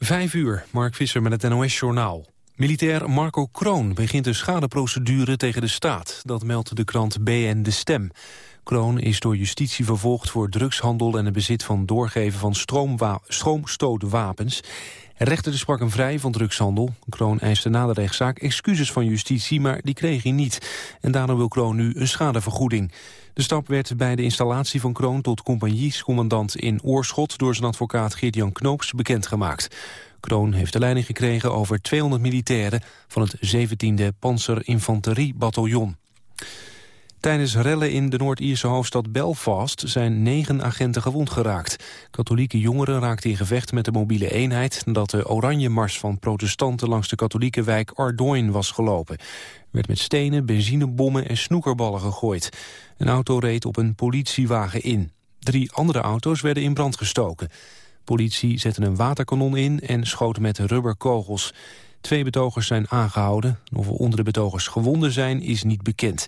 Vijf uur, Mark Visser met het NOS-journaal. Militair Marco Kroon begint een schadeprocedure tegen de staat. Dat meldt de krant BN De Stem. Kroon is door justitie vervolgd voor drugshandel... en het bezit van doorgeven van stroomstootwapens. De rechter sprak hem vrij van drugshandel. Kroon eiste na de rechtszaak excuses van justitie, maar die kreeg hij niet. En daarom wil Kroon nu een schadevergoeding. De stap werd bij de installatie van Kroon tot compagniescommandant in Oorschot... door zijn advocaat Geert-Jan Knoops bekendgemaakt. Kroon heeft de leiding gekregen over 200 militairen... van het 17e Panzerinfanteriebataljon. Tijdens rellen in de Noord-Ierse hoofdstad Belfast zijn negen agenten gewond geraakt. Katholieke jongeren raakten in gevecht met de mobiele eenheid... nadat de oranje mars van protestanten langs de katholieke wijk Ardoyne was gelopen. Er werd met stenen, benzinebommen en snoekerballen gegooid. Een auto reed op een politiewagen in. Drie andere auto's werden in brand gestoken. Politie zette een waterkanon in en schoot met rubberkogels. Twee betogers zijn aangehouden. Of er onder de betogers gewonden zijn, is niet bekend.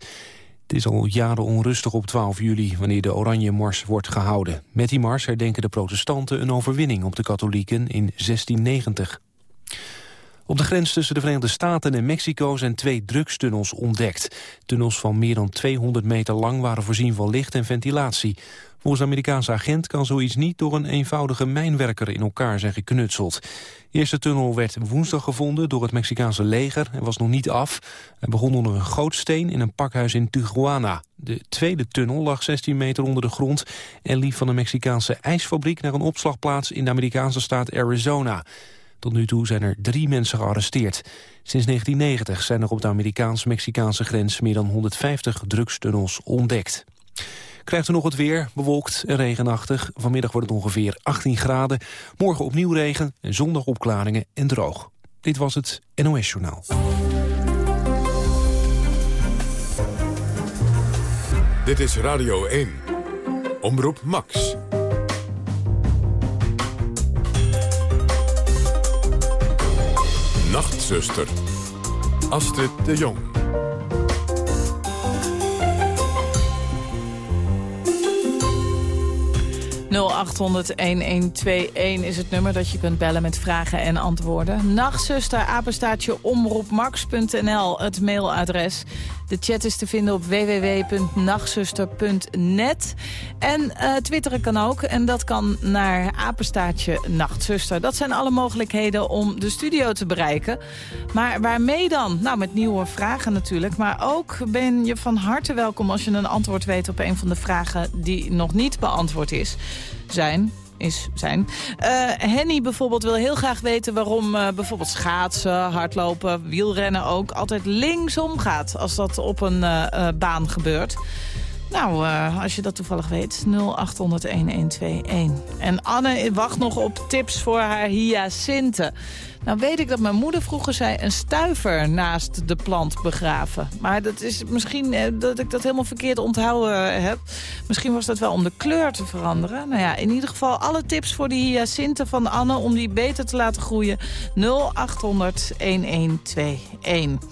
Het is al jaren onrustig op 12 juli, wanneer de Oranje Mars wordt gehouden. Met die mars herdenken de protestanten een overwinning op de katholieken in 1690. Op de grens tussen de Verenigde Staten en Mexico zijn twee drugstunnels ontdekt. Tunnels van meer dan 200 meter lang waren voorzien van licht en ventilatie. Volgens de Amerikaanse agent kan zoiets niet door een eenvoudige mijnwerker in elkaar zijn geknutseld. De eerste tunnel werd woensdag gevonden door het Mexicaanse leger en was nog niet af. Hij begon onder een gootsteen in een pakhuis in Tijuana. De tweede tunnel lag 16 meter onder de grond en liep van een Mexicaanse ijsfabriek naar een opslagplaats in de Amerikaanse staat Arizona. Tot nu toe zijn er drie mensen gearresteerd. Sinds 1990 zijn er op de Amerikaans-Mexicaanse grens meer dan 150 drugstunnels ontdekt. Krijgt u nog het weer, bewolkt en regenachtig. Vanmiddag wordt het ongeveer 18 graden. Morgen opnieuw regen en zondag opklaringen en droog. Dit was het NOS Journaal. Dit is Radio 1. Omroep Max. Nachtzuster. Astrid de Jong. 0800-1121 is het nummer dat je kunt bellen met vragen en antwoorden. Nachtzuster, apenstaartje omroepmax.nl, het mailadres. De chat is te vinden op www.nachtzuster.net. En uh, twitteren kan ook. En dat kan naar apenstaartje nachtzuster. Dat zijn alle mogelijkheden om de studio te bereiken. Maar waarmee dan? Nou, met nieuwe vragen natuurlijk. Maar ook ben je van harte welkom als je een antwoord weet op een van de vragen die nog niet beantwoord is. Zijn is zijn. Uh, Henny bijvoorbeeld wil heel graag weten waarom uh, bijvoorbeeld schaatsen, hardlopen, wielrennen ook altijd linksom gaat als dat op een uh, baan gebeurt. Nou, als je dat toevallig weet, 0800-1121. En Anne wacht nog op tips voor haar hyacinthe. Nou weet ik dat mijn moeder vroeger zei... een stuiver naast de plant begraven. Maar dat is misschien eh, dat ik dat helemaal verkeerd onthouden heb. Misschien was dat wel om de kleur te veranderen. Nou ja, in ieder geval alle tips voor die hyacinten van Anne... om die beter te laten groeien. 0800 1121.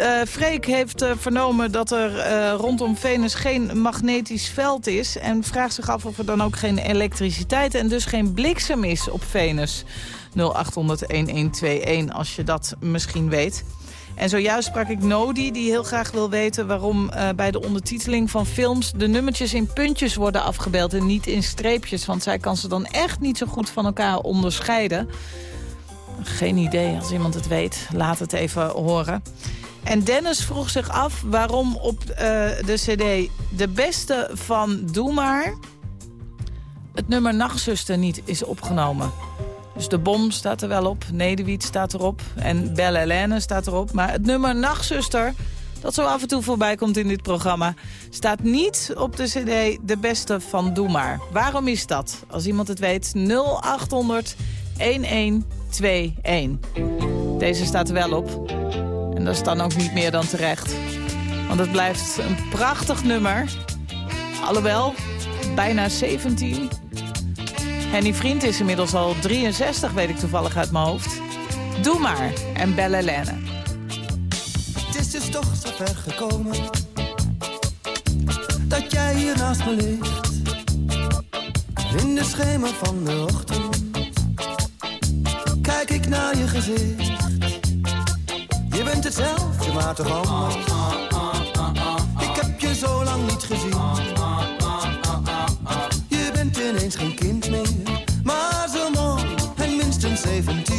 Uh, Freek heeft uh, vernomen dat er uh, rondom Venus geen magnetisch veld is... en vraagt zich af of er dan ook geen elektriciteit en dus geen bliksem is op Venus. 0800-1121 als je dat misschien weet. En zojuist sprak ik Nodi, die heel graag wil weten... waarom bij de ondertiteling van films de nummertjes in puntjes worden afgebeeld... en niet in streepjes, want zij kan ze dan echt niet zo goed van elkaar onderscheiden. Geen idee, als iemand het weet, laat het even horen. En Dennis vroeg zich af waarom op uh, de cd De Beste van Doe Maar... het nummer Nachtzuster niet is opgenomen. Dus de bom staat er wel op, Nederwiet staat erop en Belle Helene staat erop. Maar het nummer Nachtzuster, dat zo af en toe voorbij komt in dit programma... staat niet op de cd De Beste van Doe Maar. Waarom is dat? Als iemand het weet, 0800 1121. Deze staat er wel op. En dat is dan ook niet meer dan terecht. Want het blijft een prachtig nummer. Alhoewel, bijna 17 Henny Vriend is inmiddels al 63, weet ik toevallig uit mijn hoofd. Doe maar. En Belle Helene. Het is dus toch zo ver gekomen Dat jij hier naast me ligt In de schemer van de ochtend gezicht. Je bent hetzelfde, maar toch anders. Ik heb je zo lang niet gezien. Je bent ineens geen kind meer, maar zo mooi en minstens 17.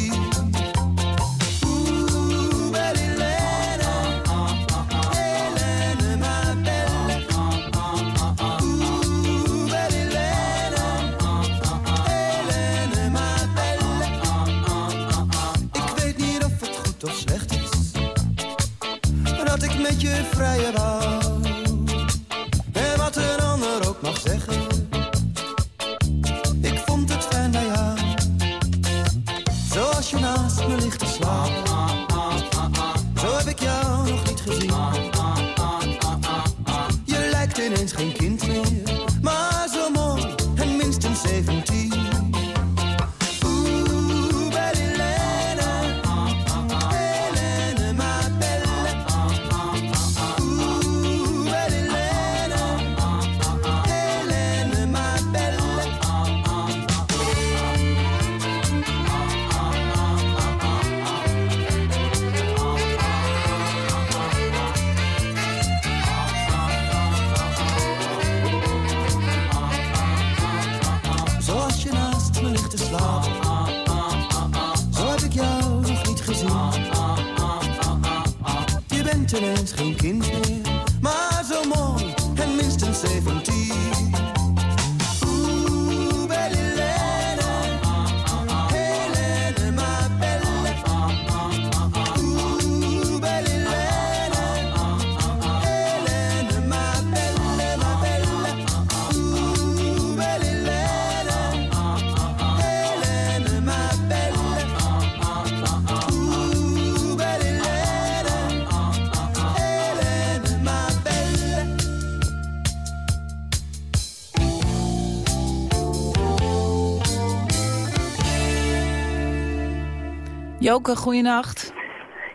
Joke, goeienacht.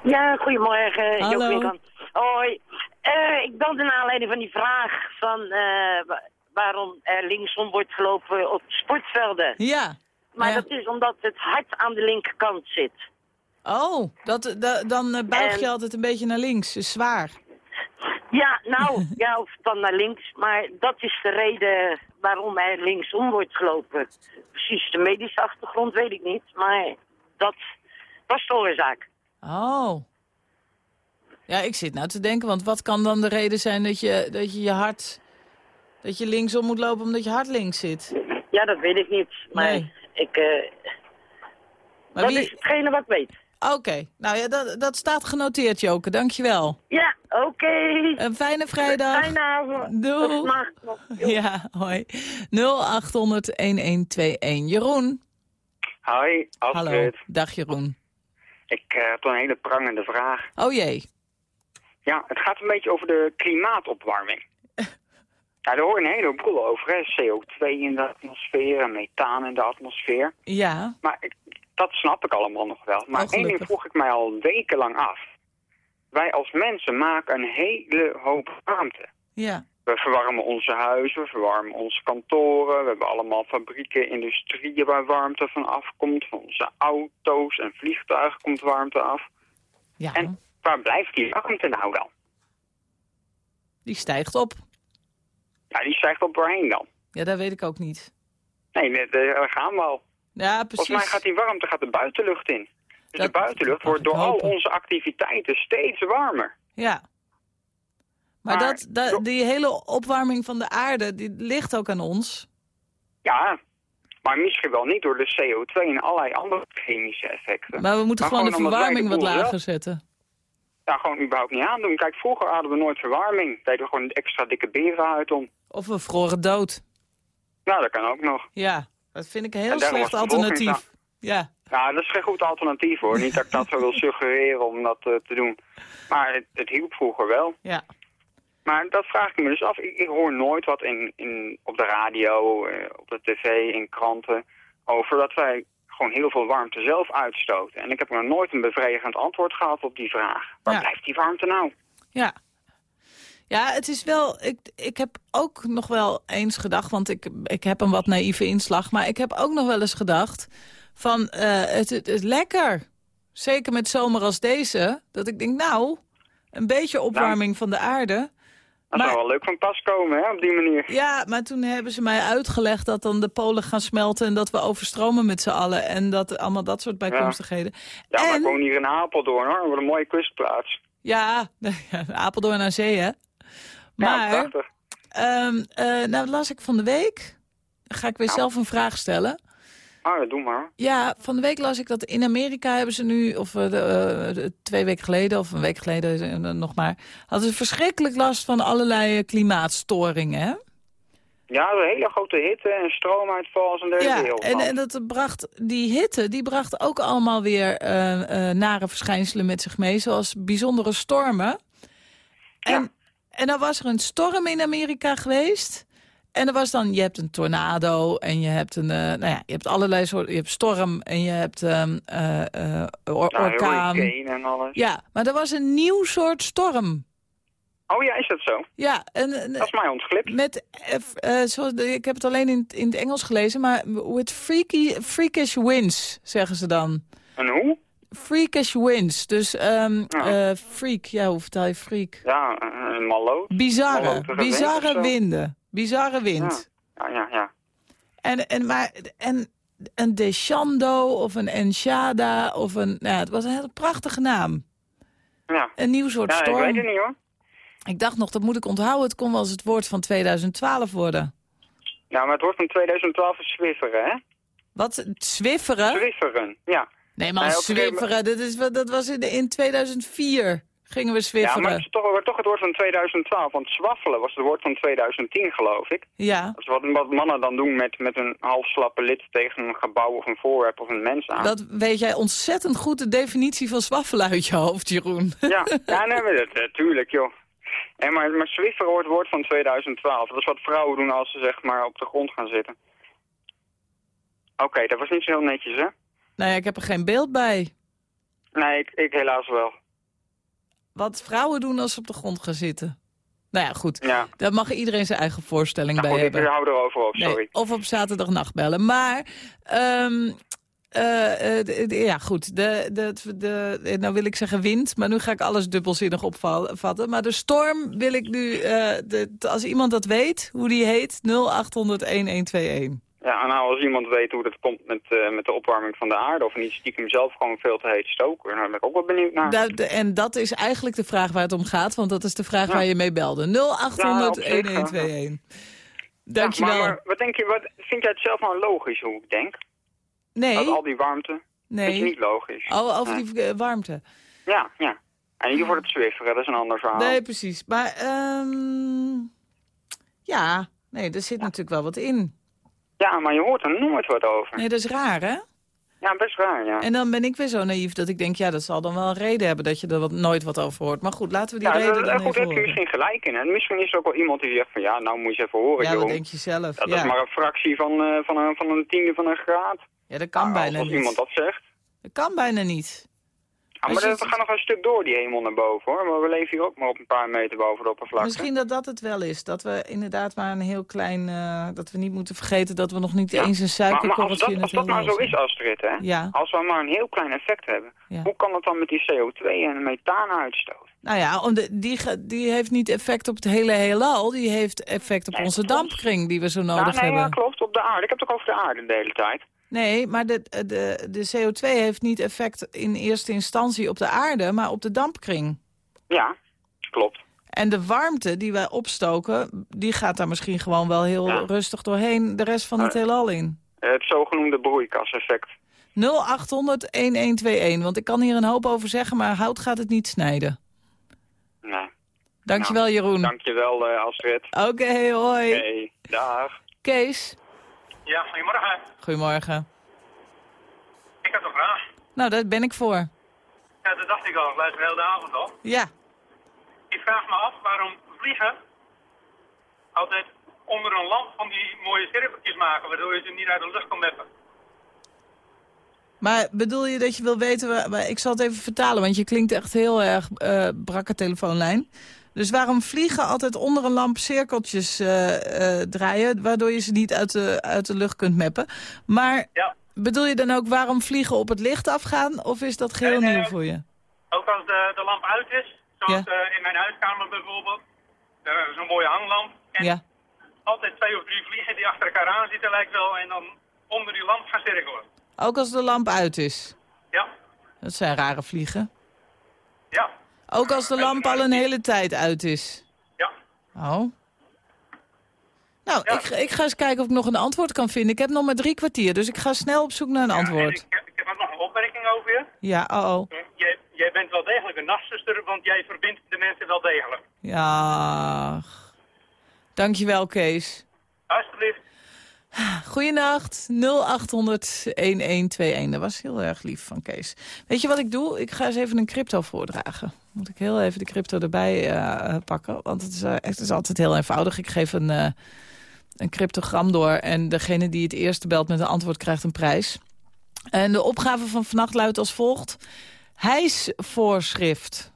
Ja, goedemorgen. Hallo. Winkamp. Hoi. Eh, ik belde naar aanleiding van die vraag van eh, wa- waarom er linksom wordt gelopen op sportvelden. Ja. Maar Ja. dat is omdat het hart aan de linkerkant zit. Oh, dat, da- dan eh, buig je En- altijd een beetje naar links. Zwaar. Ja, nou, ja, of dan naar links. Maar dat is de reden waarom er linksom wordt gelopen. Precies de medische achtergrond weet ik niet, maar dat was de oorzaak. Oh. Ja, ik zit nou te denken, want wat kan dan de reden zijn dat je dat je, je hart... dat je linksom moet lopen omdat je hart links zit? Ja, dat weet ik niet. Maar Nee. ik, eh, Maar dat wie... is hetgene wat ik weet. Oké, nou ja, dat, dat staat genoteerd, Joke. Dankjewel. Ja, oké. Een fijne vrijdag. Fijne avond. Doei. Ja, hoi. 0800-1121. Jeroen. Hoi, Hallo. Dag Jeroen. Ik eh, heb een hele prangende vraag. Oh jee. Ja, het gaat een beetje over de klimaatopwarming. Ja, daar hoor je een heleboel over, hè. CO2 in de atmosfeer en methaan in de atmosfeer. Ja. Maar ik, dat snap ik allemaal nog wel. Maar Oh, één ding vroeg ik mij al wekenlang af. Wij als mensen maken een hele hoop warmte. Ja. We verwarmen onze huizen, we verwarmen onze kantoren. We hebben allemaal fabrieken, industrieën waar warmte van afkomt. Van onze auto's en vliegtuigen komt warmte af. Ja. En waar blijft die warmte nou dan? Die stijgt op. Ja, die stijgt op waarheen dan? Ja, dat weet ik ook niet. Nee, daar gaan we al. Ja, precies. Volgens mij gaat die warmte gaat de buitenlucht in. Dus Dat- de buitenlucht wordt door al onze activiteiten steeds warmer. Ja. Maar, Maar dat, dat, die hele opwarming van de aarde, die ligt ook aan ons. Ja, maar misschien wel niet door de CO2 en allerlei andere chemische effecten. Maar we moeten Maar gewoon de gewoon verwarming de wat lager zelf- zetten. Ja, gewoon überhaupt niet aandoen. Kijk, vroeger hadden we nooit verwarming. Deden we gewoon een extra dikke berenhuid om. Of we vroren dood. Nou, dat kan ook nog. Ja, dat vind ik een heel slecht alternatief. Ja. Nou, dat is geen goed alternatief hoor. Niet dat ik dat zo wil suggereren om dat eh, te doen. Maar het, het hielp vroeger wel. Ja. Maar dat vraag ik me dus af. Ik, ik hoor nooit wat in, in, op de radio, eh, op de tv, in kranten... over dat wij gewoon heel veel warmte zelf uitstoten. En ik heb nog nooit een bevredigend antwoord gehad op die vraag. Waar Ja. blijft die warmte nou? Ja. Ja, het is wel... Ik, ik heb ook nog wel eens gedacht, want ik, ik heb een wat naïeve inslag... maar ik heb ook nog wel eens gedacht van, eh, het, het is lekker. Zeker met zomer als deze. Dat ik denk, nou, een beetje opwarming van de aarde. Dat Maar- zou wel leuk van pas komen, hè, op die manier. Ja, maar toen hebben ze mij uitgelegd dat dan de polen gaan smelten... en dat we overstromen met z'n allen. En dat, allemaal dat soort bijkomstigheden. Ja, maar en, ik woon hier in Apeldoorn, hoor. Wat een mooie kustplaats. ja, Apeldoorn aan zee, hè? Ja, Maar, prachtig. ehm, eh, nou las ik van de week... ga ik weer Nou. zelf een vraag stellen... Ja, doe maar. Ja, van de week las ik dat in Amerika hebben ze nu, of eh, de, eh, twee weken geleden, of een week geleden eh, nog maar, hadden ze verschrikkelijk last van allerlei klimaatstoringen. Hè? Ja, een hele grote hitte en stroomuitval een derde Ja, en, en dat bracht, die hitte, die bracht ook allemaal weer nare verschijnselen met zich mee, zoals bijzondere stormen. En, Ja. en dan was er een storm in Amerika geweest. En er was dan, je hebt een tornado en je hebt een, eh, nou ja, je hebt allerlei soorten, je hebt storm en je hebt eh, or- Nou, orkaan. en alles. Ja, maar er was een nieuw soort storm. Oh ja, is dat zo? Ja, en, Dat is mij ontglipt. met, eh, eh, zoals ik heb het alleen in, in het Engels gelezen, maar with freaky, freakish winds, zeggen ze dan. En hoe? Freakish winds, dus ehm Ja. eh, freak, ja, hoe vertaal je freak? Ja, een. Bizarre, wind bizarre winden, bizarre wind. Ja, ja, ja. En, en, maar, en een Deschando of een Enchada of een, nou, het was een hele prachtige naam. Ja, Een nieuw soort ja ik storm. weet het niet hoor. Ik dacht nog, dat moet ik onthouden. Het kon wel eens het woord van 2012 worden. Ja, maar het wordt van 2012 is Zwifferen, hè? Wat? Zwifferen? Zwifferen, ja. Nee, maar Nee, zwifferen, dat, is, dat was in, in 2004. Gingen we Ja, zwifferen. maar het is toch, toch het woord van 2012. Want zwaffelen was het woord van 2010, geloof ik. Ja, Dat is wat, wat mannen dan doen met, met een half slappe lid tegen een gebouw of een voorwerp of een mens aan. dat weet jij ontzettend goed de definitie van zwaffelen uit je hoofd, Jeroen. Ja, ja nee, maar dat, natuurlijk, joh. En maar, maar zwifferen wordt het woord van 2012. Dat is wat vrouwen doen als ze zeg maar op de grond gaan zitten. Oké, dat was niet zo heel netjes, hè? ja, ik heb er geen beeld bij. Nee, ik, ik helaas wel. Wat vrouwen doen als ze op de grond gaan zitten. Nou ja, goed. Ja, Daar mag iedereen zijn eigen voorstelling nou, bij goed, ik hebben. hou erover op, Nee, sorry. of op zaterdagnacht bellen. Maar, ehm, eh, eh, ja goed, de, de, de, nou wil ik zeggen wind, maar nu ga ik alles dubbelzinnig opvatten. Maar de storm wil ik nu, eh, de, als iemand dat weet, hoe die heet, 0800-1121. Ja, nou, als iemand weet hoe dat komt met, eh, met de opwarming van de aarde... of niet stiekem zelf gewoon veel te heet stoken... dan ben ik ook wel benieuwd naar. Da- de- en dat is eigenlijk de vraag waar het om gaat, want dat is de vraag Ja. waar je mee belde. 0800-1121. Dankjewel. Maar, maar wat denk je, wat, vind jij het zelf nou logisch hoe ik denk? nee, Dat al die warmte is nee. niet logisch. Oh, over Nee. die eh, warmte. Ja, ja. En hier wordt het zwifferen, dat is een ander verhaal. Nee, precies. Maar ehm ja, nee, er zit natuurlijk wel wat in. Ja, maar je hoort er nooit wat over. Nee, dat is raar, hè? Ja, best raar, ja. En dan ben ik weer zo naïef dat ik denk, ja, dat zal dan wel een reden hebben dat je er wat, nooit wat over hoort. Maar goed, laten we die Ja, reden dan goed, even heb je misschien gelijk in. En misschien is er ook wel iemand die zegt van, ja, nou moet je even horen, Ja, dat denk je zelf. Dat ja. is maar een fractie van, eh, van, een, van een tiende van een graad. ja, dat kan Nou, bijna als niet. iemand dat zegt. Dat kan bijna niet. Als maar dat- we het- gaan nog een stuk door die hemel naar boven, hoor. Maar we leven hier ook maar op een paar meter boven de oppervlakte. Misschien dat dat het wel is. Dat we inderdaad maar een heel klein... eh, dat we niet moeten vergeten dat we nog niet Ja. eens een Maar, maar als suikerkorreltje dat, in als het dat nou zo is. Astrid, hè? Ja, Als we maar een heel klein effect hebben, Ja. hoe kan dat dan met die CO2 en methaanuitstoot? nou ja, om de, die, die heeft niet effect op het hele heelal. Die heeft effect op Nee, onze dampkring die we zo nodig nee, hebben. ja, klopt, op de aarde. Ik heb het ook over de aarde de hele tijd. Nee, maar de, de, de CO2 heeft niet effect in eerste instantie op de aarde, maar op de dampkring. Ja, klopt. En de warmte die wij opstoken, die gaat daar misschien gewoon wel heel Ja. rustig doorheen de rest van het Ja. heelal in. Het zogenoemde broeikaseffect. 0800-1121, want ik kan hier een hoop over zeggen, maar hout gaat het niet snijden. Nee. Dankjewel Jeroen. Dankjewel, eh Astrid. Oké, hoi. Hey, dag. Kees, Ja, goedemorgen. Goedemorgen. Ik heb een vraag. Nou, daar ben ik voor. Ja, dat dacht ik al. Ik luister de hele avond al. Ja, Ik vraag me af waarom vliegen altijd onder een lamp van die mooie cirkeltjes maken, waardoor je ze niet uit de lucht kan meppen. maar bedoel je dat je wil weten... waar- waar- ik zal het even vertalen, want je klinkt echt heel erg eh brakke telefoonlijn. Dus waarom vliegen altijd onder een lamp cirkeltjes eh, eh, draaien... waardoor je ze niet uit de, uit de lucht kunt meppen. Maar Ja. Bedoel je dan ook waarom vliegen op het licht afgaan? Of is dat geheel nieuw voor je? Ook als de, de lamp uit is, zoals Ja. eh, in mijn huiskamer bijvoorbeeld. Zo'n mooie hanglamp. En Ja. altijd twee of drie vliegen die achter elkaar aan zitten lijkt wel. En dan onder die lamp gaan cirkelen. Ook als de lamp uit is? Ja, Dat zijn rare vliegen. Ook als de lamp al een hele tijd uit is? ja. Oh. Nou, Ja. ik, ik ga eens kijken of ik nog een antwoord kan vinden. Ik heb nog maar drie kwartier, dus ik ga snel op zoek naar een Ja, antwoord. ik, heb- ik heb ook nog een opmerking over je. Ja, oh, oh. Jij, jij bent wel degelijk een nachtzuster, want jij verbindt de mensen wel degelijk. Ja. Dankjewel, Kees. Alsjeblieft. Goeienacht, 0800-1121. Dat was heel erg lief van Kees. Weet je wat ik doe? Ik ga eens even een crypto voordragen. Moet ik heel even de crypto erbij eh, pakken. Want het is, het is altijd heel eenvoudig. Ik geef een, eh, een cryptogram door. En degene die het eerste belt met een antwoord krijgt een prijs. En de opgave van vannacht luidt als volgt. Hijsvoorschrift.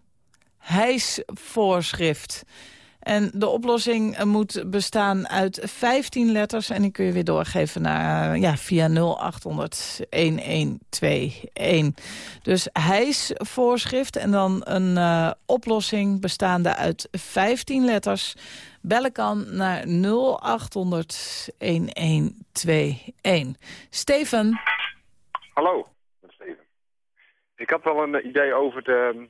Hijsvoorschrift. En de oplossing eh, moet bestaan uit 15 letters. En die kun je weer doorgeven naar, eh, ja, via 0800-1121. Dus hijsvoorschrift en dan een eh, oplossing bestaande uit 15 letters. Bellen kan naar 0800-1121. Steven? Hallo, Steven. Ik had wel een idee over de,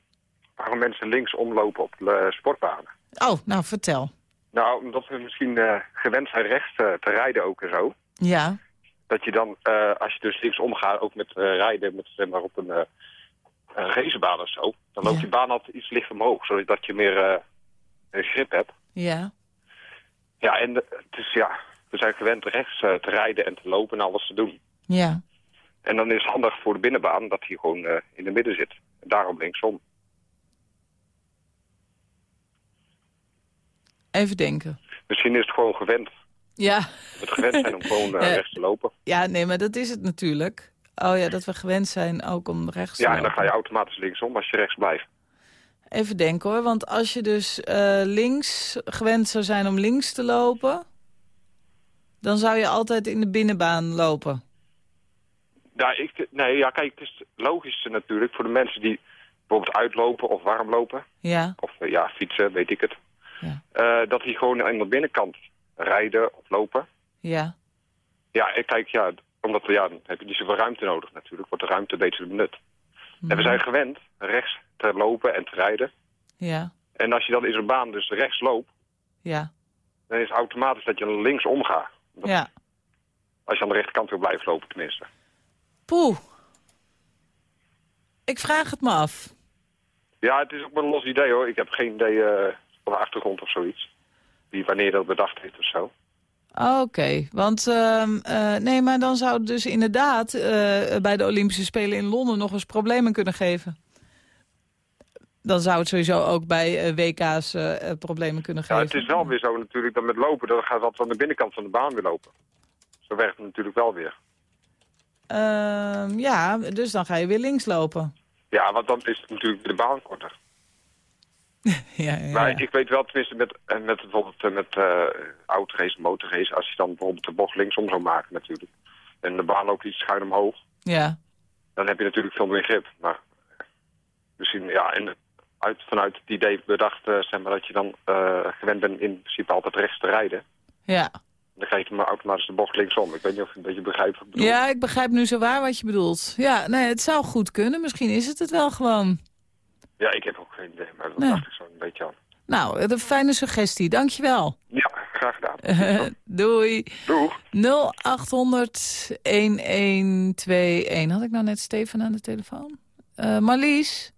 waarom mensen links omlopen op de sportbanen. Oh, nou vertel. Nou, omdat we misschien eh, gewend zijn rechts eh, te rijden ook en zo. Ja, Dat je dan, eh, als je dus links omgaat, ook met rijden met, zeg maar, op een, een racebaan of zo. Dan loopt Ja. die baan altijd iets licht omhoog, zodat je meer grip hebt. ja, Ja, en het is, ja, we zijn gewend rechts te rijden en te lopen en alles te doen. ja. En dan is het handig voor de binnenbaan dat hij gewoon in de midden zit. En daarom linksom. Even denken. Misschien is het gewoon gewend. Ja. We gewend zijn om gewoon eh, Eh, rechts te lopen. Ja, nee, maar dat is het natuurlijk. Oh ja, dat we gewend zijn ook om rechts te Ja, en dan lopen. ga je automatisch linksom als je rechts blijft. Even denken hoor, want als je dus eh, links gewend zou zijn om links te lopen... dan zou je altijd in de binnenbaan lopen. Ja, ik, nee, ja, kijk, het is logisch natuurlijk voor de mensen die bijvoorbeeld uitlopen of warm lopen. Ja, Of eh, ja, fietsen, weet ik het. Ja. Eh, dat die gewoon aan de binnenkant rijden of lopen. ja, Ja, en kijk, ja, omdat ja, dan heb je niet zoveel ruimte nodig natuurlijk. Wordt de ruimte beter benut. En we zijn gewend rechts te lopen en te rijden. ja, En als je dan in zo'n baan dus rechts loopt, ja, dan is het automatisch dat je links omgaat. Dat- ja. Als je aan de rechterkant wil blijven lopen tenminste. Poeh. Ik vraag het me af. Ja, het is ook wel een los idee hoor. Ik heb geen idee eh, van de achtergrond of zoiets. Wie wanneer dat bedacht heeft of zo. Oké, want ehm, eh, nee, maar dan zou het dus inderdaad eh, bij de Olympische Spelen in Londen nog eens problemen kunnen geven. Dan zou het sowieso ook bij eh, WK's problemen kunnen Ja, geven. het is wel weer zo natuurlijk dat met lopen, dan gaat dat aan de binnenkant van de baan weer lopen. Zo werkt het natuurlijk wel weer. Ehm, ja, dus dan ga je weer links lopen. Ja, want dan is het natuurlijk de baan korter. ja, ja, Maar ik weet wel tenminste met, eh, met bijvoorbeeld eh, met uh, autorace, motorrace, als je dan bijvoorbeeld de bocht linksom zou maken natuurlijk. En de baan ook iets schuin omhoog. ja. Dan heb je natuurlijk veel meer grip. Maar misschien, ja, en uit, vanuit het idee bedacht, uh, zeg maar, dat je dan uh, gewend bent in principe altijd rechts te rijden. Ja. Dan krijg je maar automatisch de bocht linksom. Ik weet niet of je een beetje begrijpt wat ik bedoel. Ja, ik begrijp nu zo waar wat je bedoelt. Ja, nee, het zou goed kunnen. Misschien is het het wel gewoon. Ja, ik heb ook geen idee, maar dat Nee. dacht ik zo een beetje aan. Nou, een fijne suggestie. Dankjewel. Ja, graag gedaan. Doei. Doeg. 0800 1121. Had ik nou net Steven aan de telefoon? Eh, Marlies?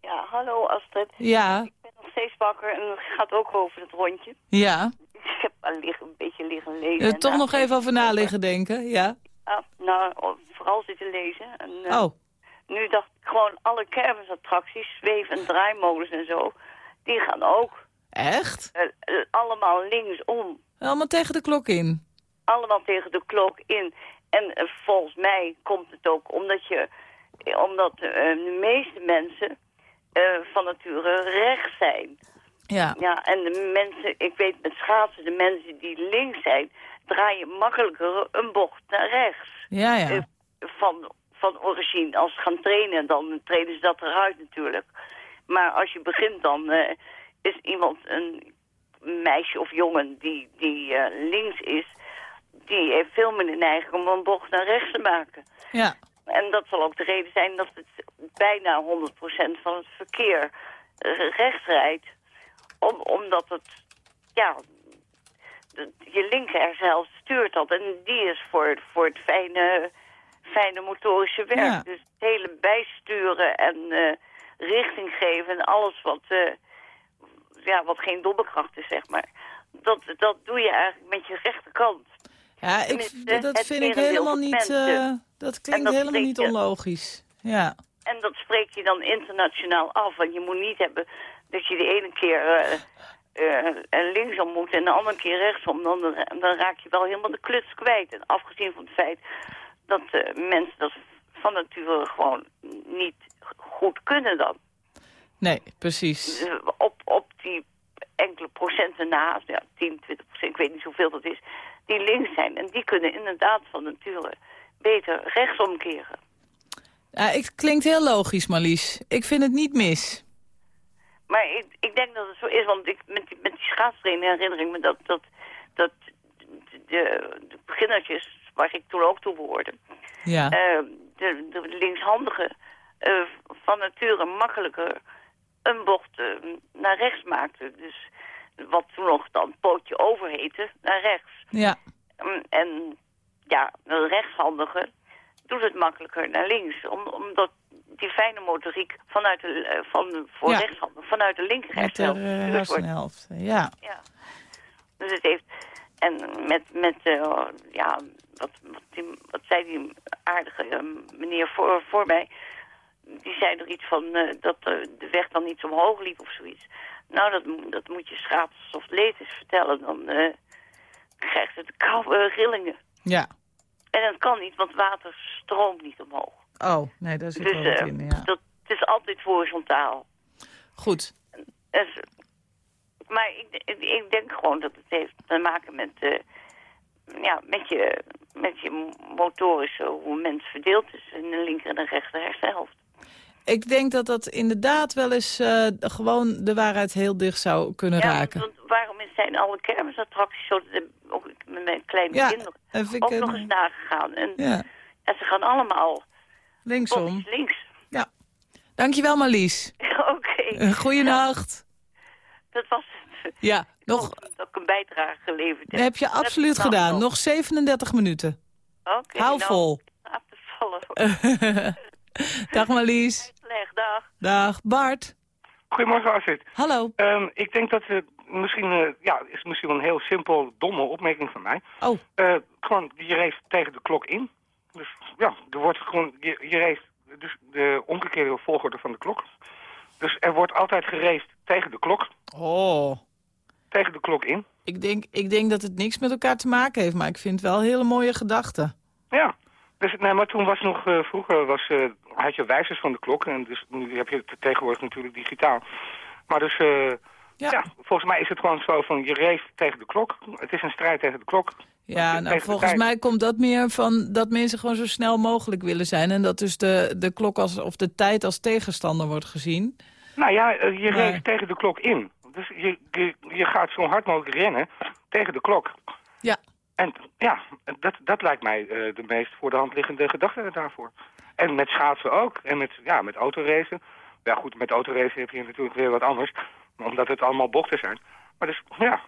Ja, hallo Astrid. Ja, Ik ben nog steeds wakker en het gaat ook over het rondje. ja. Ik heb al liggen, een beetje liggen lezen. Eh, toch nog even over na liggen denken, ja. Ah, nou, oh, vooral zitten lezen. En, eh, Oh, Nu dacht ik gewoon alle kermisattracties, zweef- en draaimolens en zo, die gaan ook echt? eh, allemaal linksom. Allemaal tegen de klok in. Allemaal tegen de klok in. En eh, volgens mij komt het ook omdat je, omdat de meeste mensen van nature rechts zijn. Ja, Ja, en de mensen, ik weet met schaatsen, de mensen die links zijn, draaien makkelijker een bocht naar rechts. ja, ja. van, van origine. Als ze gaan trainen, dan trainen ze dat eruit natuurlijk. Maar als je begint, dan eh, is iemand een meisje of jongen die, die eh, links is... die heeft veel meer de neiging om een bocht naar rechts te maken. Ja. En dat zal ook de reden zijn dat het bijna 100% van het verkeer eh, rechts rijdt. Om, omdat het, ja, de- je linker zelf stuurt dat. En die is voor, voor het fijne, fijne motorische werk. Ja. Dus het hele bijsturen en eh, richting geven en alles wat, eh, ja, wat geen dobbekracht is, zeg maar. Dat, dat doe je eigenlijk met je rechterkant. Ja, ik, dat vind ik helemaal niet... eh, dat klinkt dat helemaal niet onlogisch. Ja. En dat spreek je dan internationaal af. Want je moet niet hebben dat je de ene keer eh, linksom moet en de andere keer rechtsom. Dan, dan raak je wel helemaal de kluts kwijt. En afgezien van het feit dat eh, mensen dat van nature gewoon niet goed kunnen dan. Nee, precies. Dus op, op die enkele procenten na, ja, 10, 20 procent, ik weet niet hoeveel dat is, die links zijn. En die kunnen inderdaad van nature beter rechtsom keren. Ja, het klinkt heel logisch, Marlies. Ik vind het niet mis. Maar ik, ik denk dat het zo is, want ik, met, die, met die schaatstraining herinner ik me dat, dat, dat de, de beginnertjes, waar ik toen ook toe behoorde, Ja. eh, de, de linkshandigen eh, van nature makkelijker een bocht eh, naar rechts maakten. Dus wat toen nog dan pootje over heette, naar rechts. ja. Mm, En ja, de rechtshandige doet het makkelijker naar links. Om, omdat die fijne motoriek vanuit de, van, voor Ja. vanuit de linker Met de hersenhelft. Ja. Ja. Dus het heeft... En met, met ja, wat, wat, die, wat zei die aardige eh, meneer voor, voor mij... Die zei er iets van eh, dat eh, de weg dan iets omhoog liep of zoiets. Nou, dat, dat moet je schaatsers of letes vertellen. Dan eh krijgt het koude rillingen. Ja. En dat kan niet, want water stroomt niet omhoog. Oh, nee, daar zit Dus wel eh, in, ja. dat, het is altijd horizontaal. Goed. Dus, maar ik, ik, denk gewoon dat het heeft te maken met, eh, ja, met, je, met je motorische, hoe mens verdeeld is in de linker en de rechter hersenhelft. Ik denk dat dat inderdaad wel eens eh, gewoon de waarheid heel dicht zou kunnen Ja, raken. want waarom zijn alle kermisattracties zo, ook met mijn kleine Ja, kinderen, ook een- nog eens nagegaan. En Ja, ja, ze gaan allemaal linksom. links. Ja. Dankjewel, Marlies. Oké, Uh, Goeienacht. dat was het. Ja, nog dat ik een bijdrage geleverd heb. heb je absoluut gedaan. nog. Nog 37 minuten. Oké, Hou nou, vol. Laat te vallen. Dag Marlies. Slecht, dag. Dag Bart. Goedemorgen, Astrid. Hallo. Ehm, ik denk dat het misschien, eh, ja, is misschien wel een heel simpel, domme opmerking van mij. Oh, Eh, gewoon, je race tegen de klok in. Dus ja, er wordt gewoon, je, je race, dus de omgekeerde volgorde van de klok. Dus er wordt altijd geraced tegen de klok, oh. Tegen de klok in. Ik denk, ik denk dat het niks met elkaar te maken heeft, maar ik vind het wel hele mooie gedachten. Ja. Dus, nee, maar toen was nog, eh, vroeger was, eh, had je wijzers van de klok. En dus nu heb je het tegenwoordig natuurlijk digitaal. Maar dus, eh, Ja. ja. volgens mij is het gewoon zo van, je race tegen de klok. Het is een strijd tegen de klok. Ja, nou, volgens mij komt dat meer van dat mensen gewoon zo snel mogelijk willen zijn. En dat dus de, de klok als, of de tijd als tegenstander wordt gezien. Nou ja, je race tegen de klok in. Dus je, je, je gaat zo hard mogelijk rennen tegen de klok. Ja. En ja, dat, dat lijkt mij eh, de meest voor de hand liggende gedachte daarvoor. En met schaatsen ook. En met, ja, met autoracen. Ja goed, met autoracen heb je natuurlijk weer wat anders. Omdat het allemaal bochten zijn. Maar dus, ja.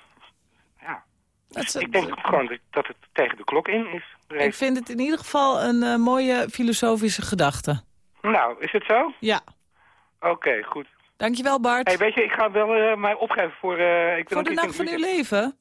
ja. Dus ik denk gewoon dat- het tegen de klok in is. Ik vind het in ieder geval een eh, mooie filosofische gedachte. Nou, is het zo? Ja. Oké, goed. Dankjewel Bart. Hey, weet je, ik ga wel eh, mij opgeven voor... eh, ik Voor de nacht van uw leven?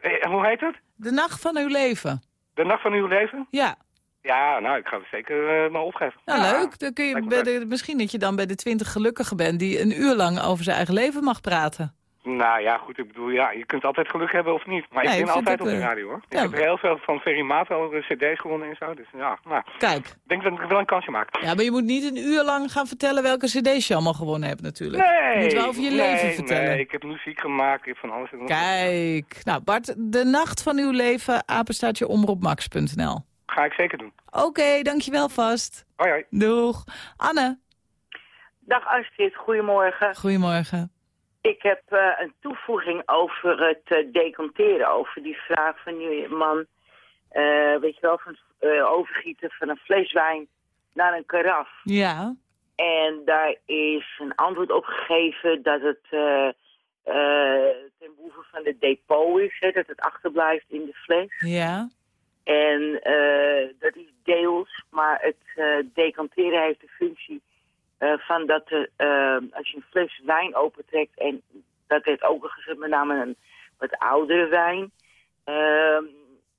Eh, hoe heet het? De nacht van uw leven. De nacht van uw leven? Ja. Ja, nou, ik ga het zeker eh, maar opgeven. Nou, Ja, leuk. Dan kun je bij de, misschien dat je dan bij de twintig gelukkigen bent... die een uur lang over zijn eigen leven mag praten. Nou ja, goed, ik bedoel, ja, je kunt altijd geluk hebben of niet. Maar Ja, ik ben altijd op de eh, radio, hoor. ja. Ik heb heel veel van Ferry Maat al cd's gewonnen en zo. Dus ja, nou, Kijk. ik denk dat ik wel een kansje maak. Ja, maar je moet niet een uur lang gaan vertellen welke cd's je allemaal gewonnen hebt natuurlijk. Nee, Je moet wel over je nee, leven vertellen. Nee, ik heb muziek gemaakt, ik heb van alles. en nog wat. Kijk. Nou, Bart, de nacht van uw leven, apenstaartje omroepmax.nl. Ga ik zeker doen. Oké, dankjewel vast. Hoi, hoi. Doeg. Anne. Dag Astrid, goedemorgen. Goedemorgen. Ik heb eh, een toevoeging over het uh, deconteren, over die vraag van die man. Uh, weet je wel, van overgieten van een fles wijn naar een karaf. Ja. En daar is een antwoord op gegeven dat het ten behoeve van de depot is, hè, dat het achterblijft in de fles. Ja. En dat is deels, maar het decanteren heeft de functie uh, van dat er, uh, als je een fles wijn opentrekt, en dat heeft ook al gezegd, met name een wat oudere wijn. Uh,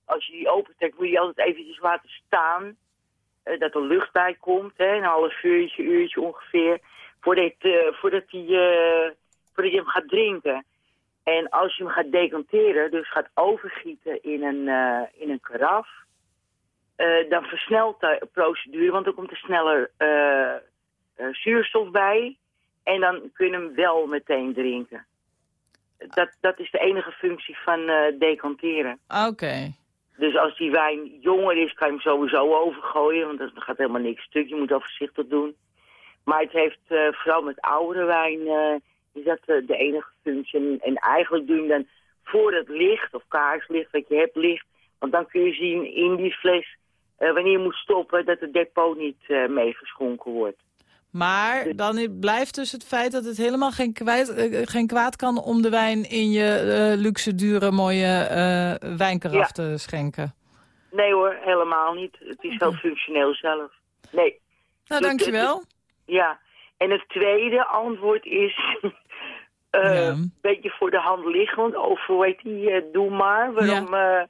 als je die opentrekt, moet je altijd eventjes laten staan. Dat er lucht bij komt, hè, een half uurtje, uurtje ongeveer. Voordat, voordat, die, voordat je hem gaat drinken. En als je hem gaat decanteren, dus gaat overgieten in een, in een karaf... dan versnelt de procedure, want dan komt er sneller zuurstof bij. En dan kun je hem wel meteen drinken. Dat, dat is de enige functie van uh, decanteren. Oké. Dus als die wijn jonger is, kan je hem sowieso overgooien. Want dan gaat helemaal niks stuk. Je moet dat voorzichtig doen. Maar het heeft uh, vooral met oudere wijn... is dat de enige functie. En, en eigenlijk doen dan voor het licht of kaarslicht wat je hebt licht... want dan kun je zien in die fles... wanneer je moet stoppen, dat het depot niet meegeschonken wordt. Maar dan blijft dus het feit dat het helemaal geen, kwijt, uh, geen kwaad kan om de wijn in je uh, luxe, dure, mooie uh, wijnkaraf ja. te schenken. Nee hoor, helemaal niet. Het is heel functioneel zelf. Nee. Nou, dus, dankjewel. ja. En het tweede antwoord is... ja. Een beetje voor de hand liggend over, hoe heet die, Doe Maar. Waarom ja.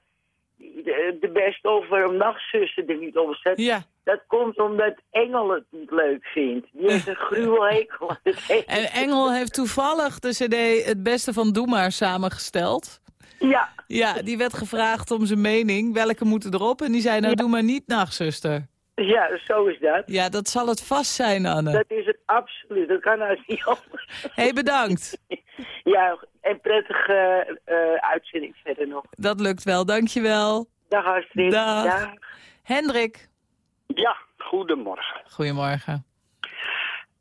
De, de best over nachtzussen er niet op zet. Ja. Dat komt omdat Engel het niet leuk vindt. Die heeft een gruwelhekel. en Engel heeft toevallig de cd Het Beste van Doe Maar samengesteld. Ja. Ja, die werd gevraagd om zijn mening. Welke moeten erop? En die zei, nou ja. doe maar niet nachtzuster. Ja, zo is dat. Ja, dat zal het vast zijn, Anne. Dat is het absoluut. Dat kan nou niet anders. Hé, hey, bedankt. ja, en prettige uh, uitzending verder nog. Dat lukt wel, dankjewel. Dag Astrid. Dag. Dag. Hendrik. Ja, goedemorgen. Goedemorgen.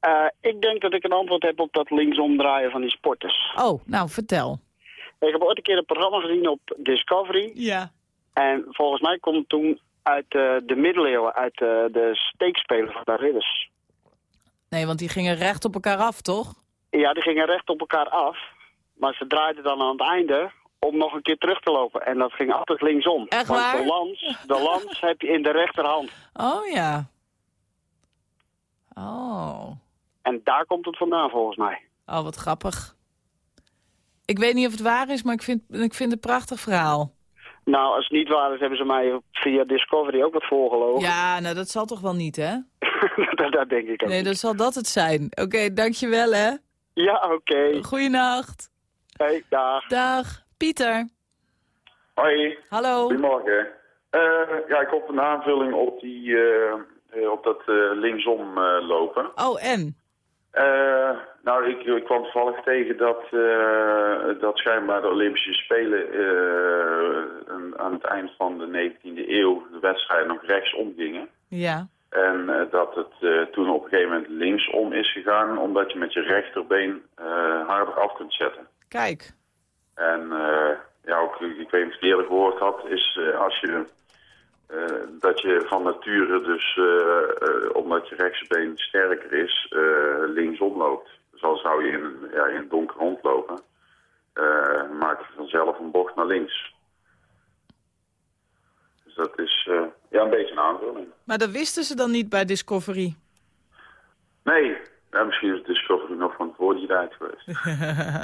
Uh, ik denk dat ik een antwoord heb op dat linksomdraaien van die sporters. Oh, nou vertel. Ik heb ooit een keer een programma gezien op Discovery. Ja. En volgens mij komt het toen uit uh, de middeleeuwen, uit uh, de steekspelen van de ridders. Nee, want die gingen recht op elkaar af, toch? Ja, die gingen recht op elkaar af. Maar ze draaiden dan aan het einde om nog een keer terug te lopen. En dat ging altijd linksom. Echt Want waar? de lans, de lans heb je in de rechterhand. Oh ja. Oh. En daar komt het vandaan volgens mij. Oh, wat grappig. Ik weet niet of het waar is, maar ik vind, ik vind het een prachtig verhaal. Nou, als het niet waar is, hebben ze mij via Discovery ook wat voorgelogen. Ja, nou dat zal toch wel niet, hè? dat, dat, denk ik ook Nee, niet. dan zal dat het zijn. Oké, okay, dankjewel, hè? Ja, oké. Okay. Goeienacht. Hey, dag. Dag. Pieter. Hoi. Hallo. Goedemorgen. Uh, ja, ik hoop een aanvulling op, die, uh, uh, op dat linksom lopen. Oh, en? Nou, ik, ik kwam toevallig tegen dat, dat schijnbaar de Olympische Spelen aan het eind van de 19e eeuw de wedstrijden nog rechtsom gingen. Ja. En dat het toen op een gegeven moment linksom is gegaan, omdat je met je rechterbeen harder af kunt zetten. Kijk. En ja, ook, ik weet niet of je het eerder gehoord had, is als je, uh, dat je van nature dus, omdat je rechtsbeen sterker is, linksom loopt. Dus al zou je in, ja, in het donker rondlopen, maak je vanzelf een bocht naar links. Dus dat is ja, een beetje een aanvulling. Maar dat wisten ze dan niet bij Discovery? Nee, misschien is Discovery nog van het woordje tijd geweest.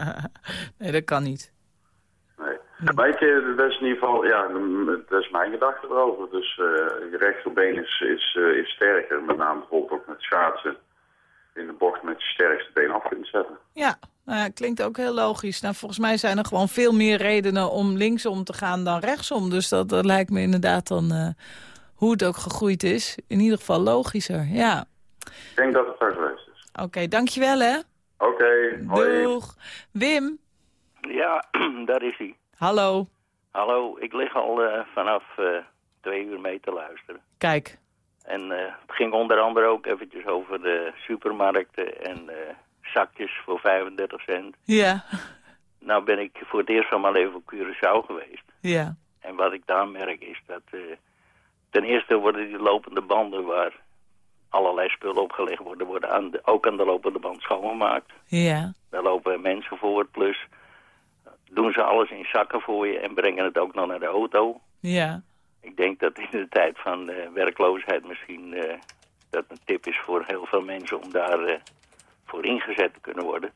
nee, dat kan niet. Maar ik, dat is in ieder geval, ja, dat is mijn gedachte erover. Dus uh, je rechterbeen is, is, uh, is sterker, met name bijvoorbeeld ook met schaatsen. In de bocht met je sterkste been af kunt zetten. Ja, nou, klinkt ook heel logisch. Nou, volgens mij zijn er gewoon veel meer redenen om linksom te gaan dan rechtsom. Dus dat, dat lijkt me inderdaad dan, uh, hoe het ook gegroeid is, in ieder geval logischer. Ja. Ik denk dat het daar geweest is. Oké, okay, dankjewel hè. Oké, okay, Doeg. Wim. Ja, daar is hij. Hallo. Hallo, ik lig al uh, vanaf uh, twee uur mee te luisteren. Kijk. En eh, het ging onder andere ook eventjes over de supermarkten en eh, zakjes voor 35 cent. Ja. Nou ben ik voor het eerst van mijn leven op Curaçao geweest. Ja. En wat ik daar merk is dat eh, ten eerste worden die lopende banden waar allerlei spullen opgelegd worden, worden aan de, ook aan de lopende band schoongemaakt. Ja. Daar lopen mensen voor, plus doen ze alles in zakken voor je en brengen het ook nog naar de auto. Ja. Ik denk dat in de tijd van eh, werkloosheid misschien eh, dat een tip is voor heel veel mensen om daar eh, voor ingezet te kunnen worden.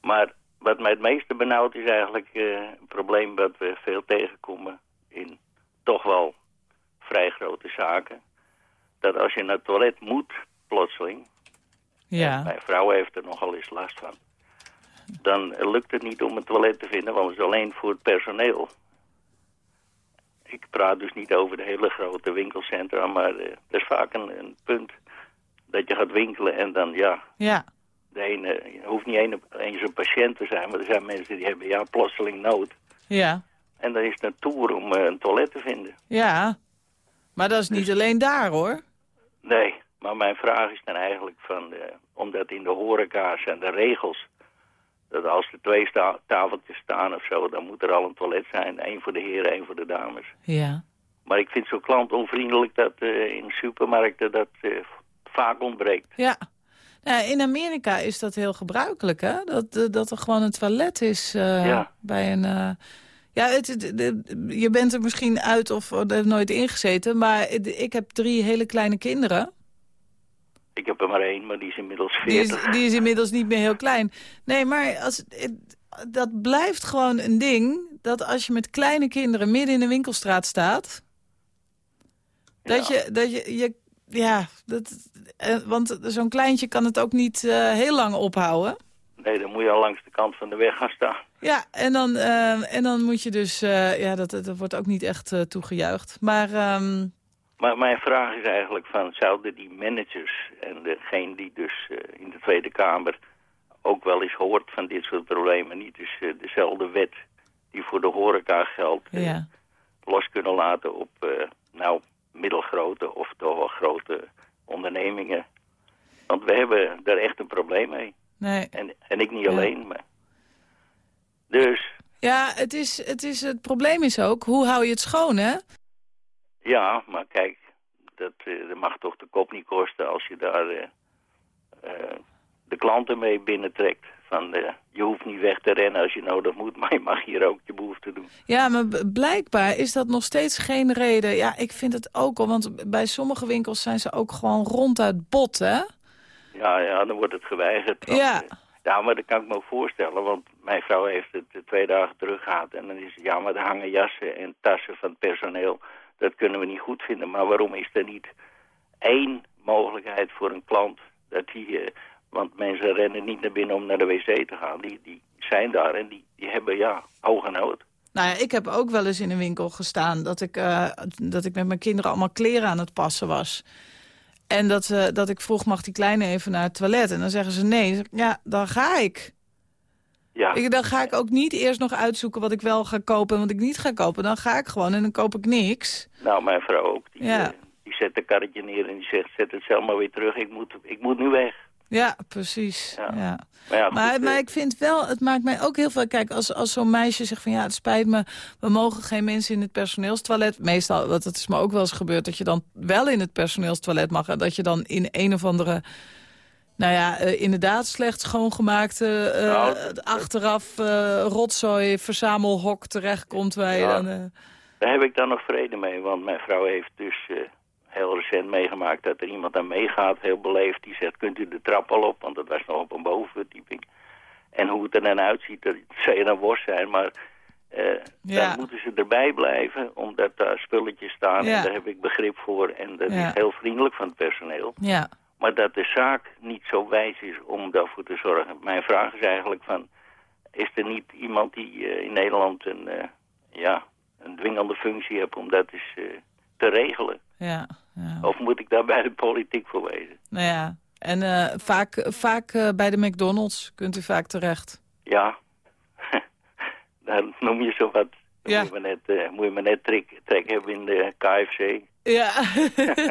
Maar wat mij het meeste benauwt is eigenlijk een probleem wat we veel tegenkomen in toch wel vrij grote zaken. Dat als je naar het toilet moet, plotseling, Ja. mijn vrouw heeft er nogal eens last van. Dan lukt het niet om een toilet te vinden, want het is alleen voor het personeel. Ik praat dus niet over de hele grote winkelcentra, maar eh, er is vaak een, een punt dat je gaat winkelen en dan ja, Ja. de ene, je hoeft niet een- eens een patiënt te zijn, maar er zijn mensen die hebben ja plotseling nood. Ja. En dan is het een tour om eh, een toilet te vinden. Ja. Maar dat is niet alleen daar, hoor. Nee, maar mijn vraag is dan eigenlijk van, eh, omdat in de horeca zijn de regels, dat als er twee sta- tafeltjes staan of zo, dan moet er al een toilet zijn. één voor de heren, één voor de dames. Ja. Maar ik vind zo klantonvriendelijk dat eh, in supermarkten dat eh, vaak ontbreekt. Ja. Nou, in Amerika is dat heel gebruikelijk, hè? Dat, eh, dat er gewoon een toilet is Ja. bij een... ja, het, je bent er misschien uit of er nooit ingezeten... maar ik heb drie hele kleine kinderen. Ik heb er maar één, maar die is inmiddels Die 40. is, die is inmiddels niet meer heel klein. Nee, maar als, dat blijft gewoon een ding... dat als je met kleine kinderen midden in de winkelstraat staat... dat je... Dat je, je ja, dat, eh, want zo'n kleintje kan het ook niet eh, heel lang ophouden. Nee, dan moet je al langs de kant van de weg gaan staan. Ja, en dan, eh, en dan moet je dus... ja, dat, dat wordt ook niet echt toegejuicht. Maar ehm, Maar mijn vraag is eigenlijk van, zouden die managers en degene die dus eh, in de Tweede Kamer ook wel eens hoort van dit soort problemen, niet dus eh, dezelfde wet die voor de horeca geldt, eh, ja. los kunnen laten op, nou, middelgrote of toch wel grote ondernemingen. Want we hebben daar echt een probleem mee. Nee. En, en ik niet Ja. alleen, maar... Dus, Ja, het, is, het, is, het probleem is ook, hoe hou je het schoon, hè? Ja, maar kijk, dat, eh, dat mag toch de kop niet kosten als je daar eh, eh, de klanten mee binnentrekt. Van, je hoeft niet weg te rennen als je nodig moet, maar je mag hier ook je behoefte doen. Ja, maar blijkbaar is dat nog steeds geen reden. Ja, ik vind het ook al, want bij sommige winkels zijn ze ook gewoon ronduit bot, hè? Ja, ja, dan wordt het geweigerd. Want, Ja. ja, maar dat kan ik me ook voorstellen, want mijn vrouw heeft het twee dagen terug gehad. En dan is het, ja, maar er hangen jassen en tassen van het personeel. Dat kunnen we niet goed vinden. Maar waarom is er niet één mogelijkheid voor een klant dat die... eh, want mensen rennen niet naar binnen om naar de wc te gaan. Die, die zijn daar en die, die hebben, ja, hoge nood. Nou ja, ik heb ook wel eens in een winkel gestaan... dat ik, eh, dat ik met mijn kinderen allemaal kleren aan het passen was. En dat, eh, dat ik vroeg, mag die kleine even naar het toilet? En dan zeggen ze nee. Ja, dan ga ik. Ja. Ik, dan ga ik ook niet eerst nog uitzoeken wat ik wel ga kopen en wat ik niet ga kopen. Dan ga ik gewoon en dan koop ik niks. Nou, mijn vrouw ook. Die, Ja. eh, die zet een karretje neer en die zegt, zet het zelf maar weer terug. Ik moet, ik moet nu weg. Ja, precies. Ja. Maar, ja, Maar, eh, ik vind wel, het maakt mij ook heel veel... Kijk, als, als zo'n meisje zegt van ja, het spijt me... we mogen geen mensen in het personeelstoilet. Meestal, want het is me ook wel eens gebeurd... dat je dan wel in het personeelstoilet mag... en dat je dan in een of andere... Nou ja, eh, inderdaad slecht schoongemaakte... eh, Nou, achteraf eh, rotzooi verzamelhok terechtkomt... je Ja. dan... Daar heb ik dan nog vrede mee, want mijn vrouw heeft dus heel recent meegemaakt dat er iemand aan meegaat, heel beleefd. Die zegt, kunt u de trap al op, want dat was nog op een bovenverdieping. En hoe het er dan uitziet, dat zou je dan worst zijn, maar Ja. dan moeten ze erbij blijven, omdat daar spulletjes staan. Ja. En daar heb ik begrip voor en dat is heel vriendelijk van het personeel. ja. Maar dat de zaak niet zo wijs is om daarvoor te zorgen. Mijn vraag is eigenlijk van, is er niet iemand die eh, in Nederland een, eh, ja, een dwingende functie heeft om dat eens eh, te regelen? Ja, ja. Of moet ik daar bij de politiek voor wezen? Nou ja, en vaak, vaak bij de McDonald's kunt u vaak terecht. Ja, daar noem je zo wat Dan Ja. moet, je maar net, moet je maar net trek, trek hebben in de KFC. Ja,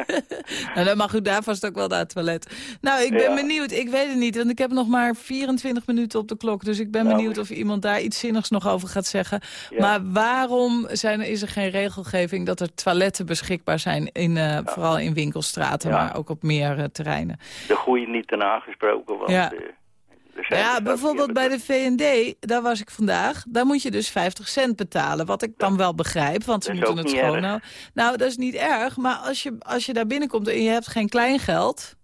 nou, dan mag u daar vast ook wel naar het toilet. Nou, ik ben Ja. benieuwd. Ik weet het niet, want ik heb nog maar 24 minuten op de klok. Dus ik ben Nou, benieuwd of iemand daar iets zinnigs nog over gaat zeggen. Ja. Maar waarom zijn, is er geen regelgeving dat er toiletten beschikbaar zijn... In, eh, vooral in winkelstraten, maar ook op meer terreinen? De goede niet ten aangesproken, want Ja. eh, Ja, er bijvoorbeeld bij de V&D, daar was ik vandaag. Daar moet je dus 50 cent betalen. Wat ik dan wel begrijp, want ze moeten het gewoon... erg. Nou, nou, dat is niet erg. Maar als je, als je daar binnenkomt en je hebt geen kleingeld...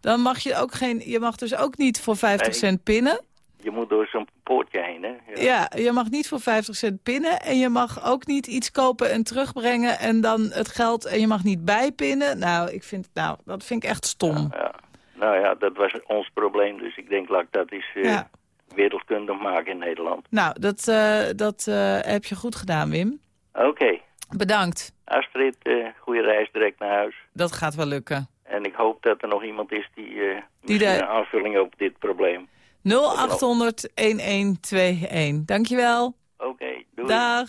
dan mag je ook geen... Je mag dus ook niet voor 50 Nee. cent pinnen. Je moet door zo'n poortje heen, hè? Ja. je mag niet voor 50 cent pinnen. En je mag ook niet iets kopen en terugbrengen... en dan het geld... en je mag niet bijpinnen. Nou, ik vind, nou dat vind ik echt stom. Ja. Nou ja, dat was ons probleem. Dus ik denk, laat ik dat eens eh, Ja. wereldkundig maken in Nederland. Nou, dat, eh, dat eh, heb je goed gedaan, Wim. Oké. Bedankt. Astrid, goede reis direct naar huis. Dat gaat wel lukken. En ik hoop dat er nog iemand is die, Die de- een aanvulling op dit probleem. 0800 1121. Dankjewel. Oké, doei. Dag.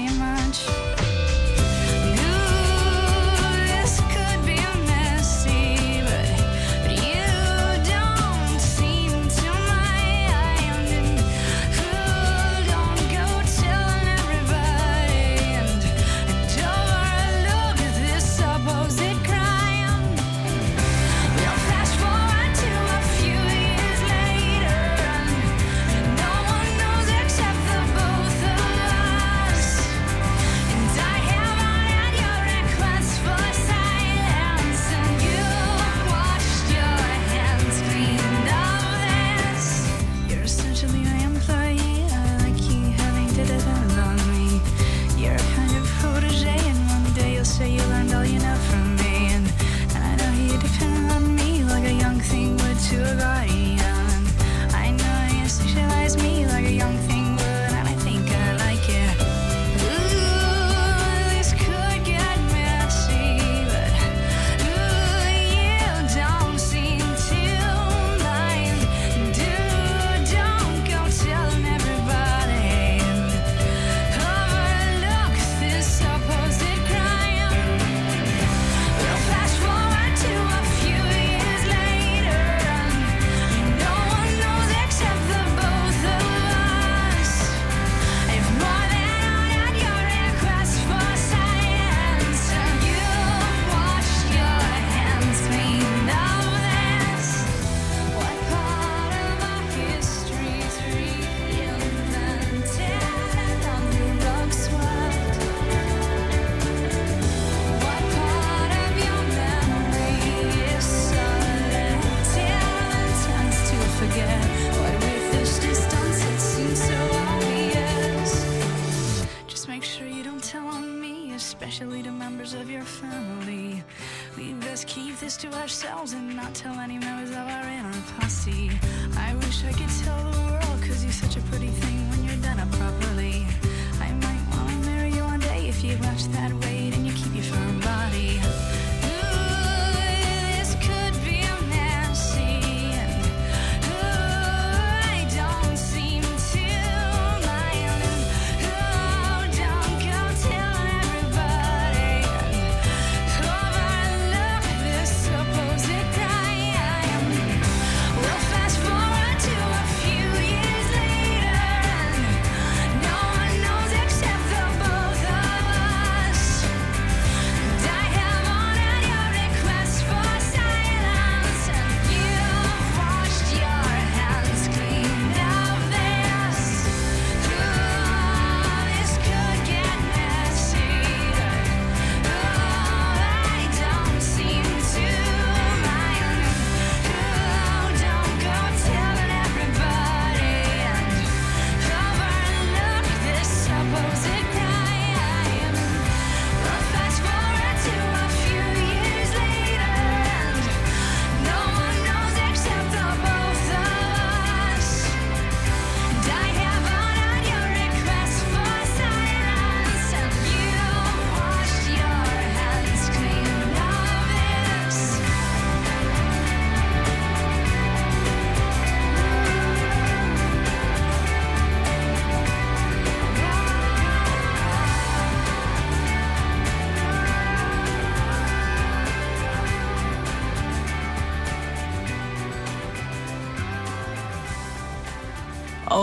sugar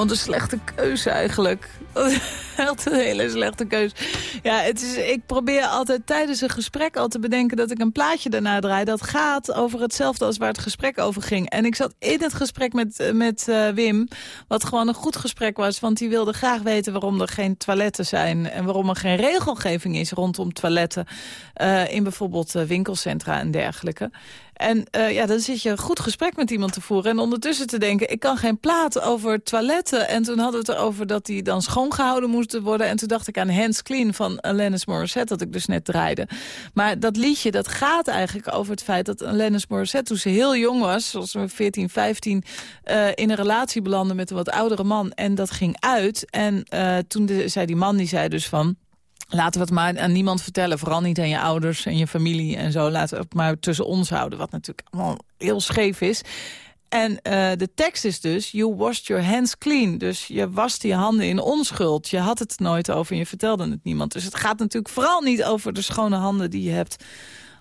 een slechte keuze eigenlijk. Echt een hele slechte keuze. Ja, het is, ik probeer altijd tijdens een gesprek al te bedenken dat ik een plaatje daarna draai. Dat gaat over hetzelfde als waar het gesprek over ging. En ik zat in het gesprek met, met eh, Wim, wat gewoon een goed gesprek was. Want die wilde graag weten waarom er geen toiletten zijn. En waarom er geen regelgeving is rondom toiletten. eh, in bijvoorbeeld eh, winkelcentra en dergelijke. En eh, ja, dan zit je een goed gesprek met iemand te voeren. En ondertussen te denken, ik kan geen plaat over toiletten. En toen hadden we het erover dat die dan schoongehouden moesten worden. En toen dacht ik aan Hands Clean van Alanis Morissette, dat ik dus net draaide. Maar dat liedje, dat gaat eigenlijk over het feit dat Alanis Morissette, toen ze heel jong was, zoals ze 14, 15, eh, in een relatie belandde met een wat oudere man. En dat ging uit. En eh, toen zei die man, die zei dus van... Laten we het maar aan niemand vertellen. Vooral niet aan je ouders en je familie en zo. Laten we het maar tussen ons houden. Wat natuurlijk allemaal heel scheef is. En eh, de tekst is dus... You washed your hands clean. Dus je waste je handen in onschuld. Je had het nooit over en je vertelde het niemand. Dus het gaat natuurlijk vooral niet over de schone handen die je hebt...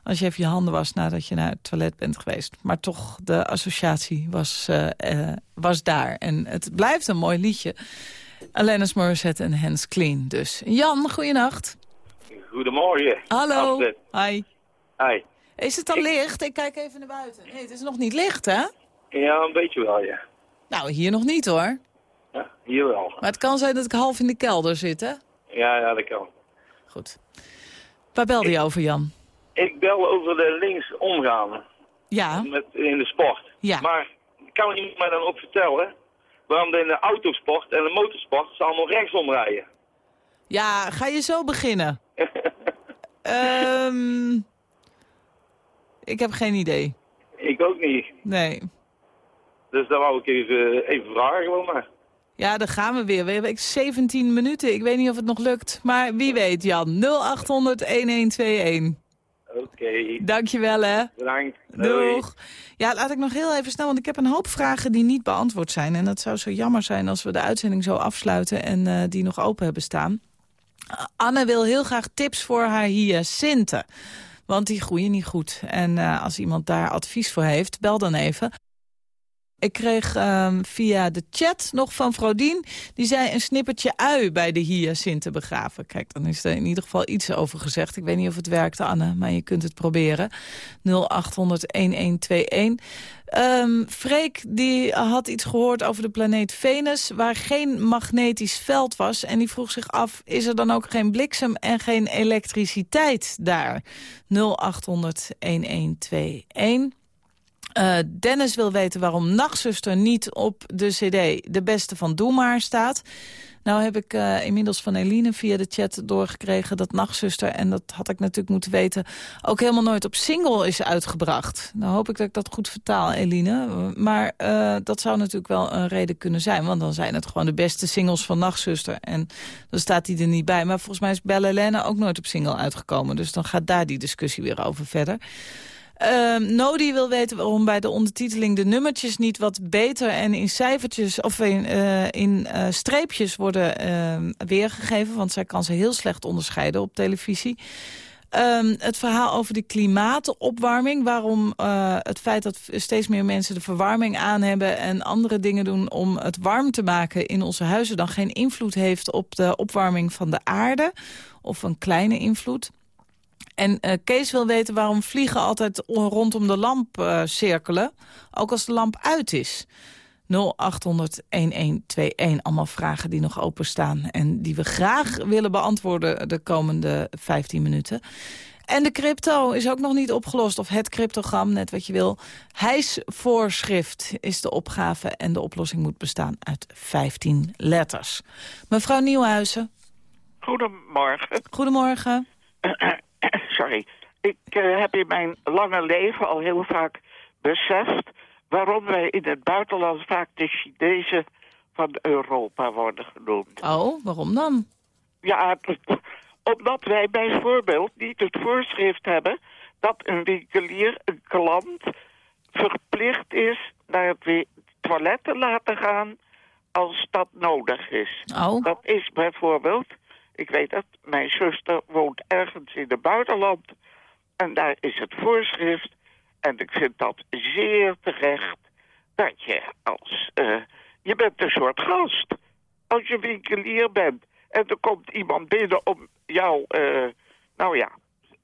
als je even je handen was nadat je naar het toilet bent geweest. Maar toch, de associatie was, eh, eh, was daar. En het blijft een mooi liedje. Alanis Morissette en Hands Clean dus. Jan, goeienacht. Goedemorgen. Hallo. Hi. Hi. Is het al licht? Ik kijk even naar buiten. Nee, het is nog niet licht, hè? Ja, een beetje wel, ja. Nou, hier nog niet, hoor. ja. Hier wel. Maar het kan zijn dat ik half in de kelder zit, hè? Ja, ja, dat kan. Goed. Waar belde je over, Jan? Ik bel over de links omgaan Ja. met, in de sport. Ja. Maar kan iemand mij dan ook vertellen waarom in de autosport en de motorsport ze allemaal rechtsom rijden? Ja, ga je zo beginnen? Ehm ik heb geen idee. Ik ook niet. Nee. Dus daar wou ik even, even vragen gewoon maar. Ja, daar gaan we weer. We hebben 17 minuten. Ik weet niet of het nog lukt. Maar wie weet, Jan. 0800-1121. Oké. Dankjewel, hè. Bedankt. Doeg. Ja, laat ik nog heel even snel, want ik heb een hoop vragen die niet beantwoord zijn. En dat zou zo jammer zijn als we de uitzending zo afsluiten en eh, die nog open hebben staan. Anne wil heel graag tips voor haar hyacinten. Want die groeien niet goed. En eh, als iemand daar advies voor heeft, bel dan even. Ik kreeg ehm, via de chat nog van Frodien... die zei een snippertje ui bij de hyacinten begraven. Kijk, dan is er in ieder geval iets over gezegd. Ik weet niet of het werkte, Anne, maar je kunt het proberen. 0800-1121. Ehm Freek die had iets gehoord over de planeet Venus... waar geen magnetisch veld was. En die vroeg zich af, is er dan ook geen bliksem en geen elektriciteit daar? 0800-1121. Eh, Dennis wil weten waarom Nachtzuster niet op de cd De Beste van Doe Maar staat. Nou heb ik eh, inmiddels van Eline via de chat doorgekregen dat Nachtzuster... en dat had ik natuurlijk moeten weten... ook helemaal nooit op single is uitgebracht. Nou hoop ik dat ik dat goed vertaal, Eline. Maar eh, dat zou natuurlijk wel een reden kunnen zijn. Want dan zijn het gewoon de beste singles van Nachtzuster. En dan staat die er niet bij. Maar volgens mij is Belle Helene ook nooit op single uitgekomen. Dus dan gaat daar die discussie weer over verder. Ehm Nodi wil weten waarom bij de ondertiteling de nummertjes niet wat beter en in cijfertjes of in, eh, in eh, streepjes worden ehm, weergegeven. Want zij kan ze heel slecht onderscheiden op televisie. Ehm, het verhaal over de klimaatopwarming. Waarom eh, het feit dat steeds meer mensen de verwarming aan hebben... en andere dingen doen om het warm te maken in onze huizen... dan geen invloed heeft op de opwarming van de aarde. Of een kleine invloed. En eh, Kees wil weten waarom vliegen altijd rondom de lamp eh, cirkelen. Ook als de lamp uit is. 0800-1121. Allemaal vragen die nog openstaan. En die we graag willen beantwoorden de komende 15 minuten. En de crypto is ook nog niet opgelost. Of het cryptogram, net wat je wil. Hijsvoorschrift is de opgave. En de oplossing moet bestaan uit 15 letters. Mevrouw Nieuwhuizen. Goedemorgen. Goedemorgen. Sorry. Ik eh, heb in mijn lange leven al heel vaak beseft... waarom wij in het buitenland vaak de Chinezen van Europa worden genoemd. Oh, waarom dan? Ja, omdat wij bijvoorbeeld niet het voorschrift hebben... dat een winkelier, een klant, verplicht is naar het toilet te laten gaan... als dat nodig is. Oh. Dat is bijvoorbeeld... Ik weet dat mijn zuster woont ergens in het buitenland. En daar is het voorschrift. En ik vind dat zeer terecht dat je als eh, je bent een soort gast. Als je winkelier bent en er komt iemand binnen om jou, eh, nou ja,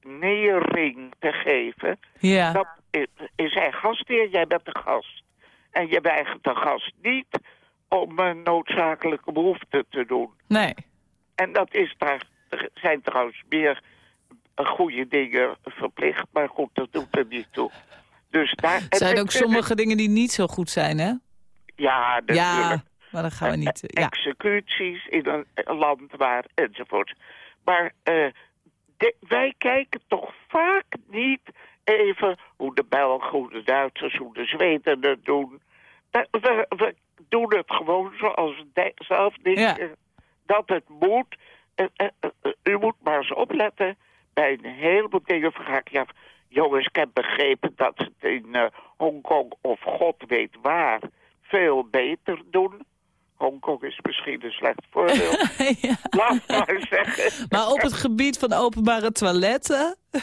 nering te geven. Ja. Dan is, is hij gastheer, jij bent de gast. En je weigert de gast niet om een noodzakelijke behoefte te doen. Nee. En dat is daar, er zijn trouwens meer goede dingen verplicht, maar goed, dat doet er niet toe. Dus daar, Er zijn ook vind sommige dingen die niet zo goed zijn, hè? Ja, natuurlijk. Ja, maar dan gaan we niet... Eh, Ja. executies in een een land waar, enzovoort. Maar eh, de- wij kijken toch vaak niet even hoe de Belgen, hoe de Duitsers, hoe de Zweden het doen. We, we, we doen het gewoon zoals we zelf denken dat het moet. Eh, eh, eh, u moet maar eens opletten. Bij een heleboel dingen vraag ik je af... Jongens, ik heb begrepen dat ze het in Hongkong of god weet waar veel beter doen. Hongkong is misschien een slecht voorbeeld. Laat maar zeggen. Maar op het gebied van openbare toiletten...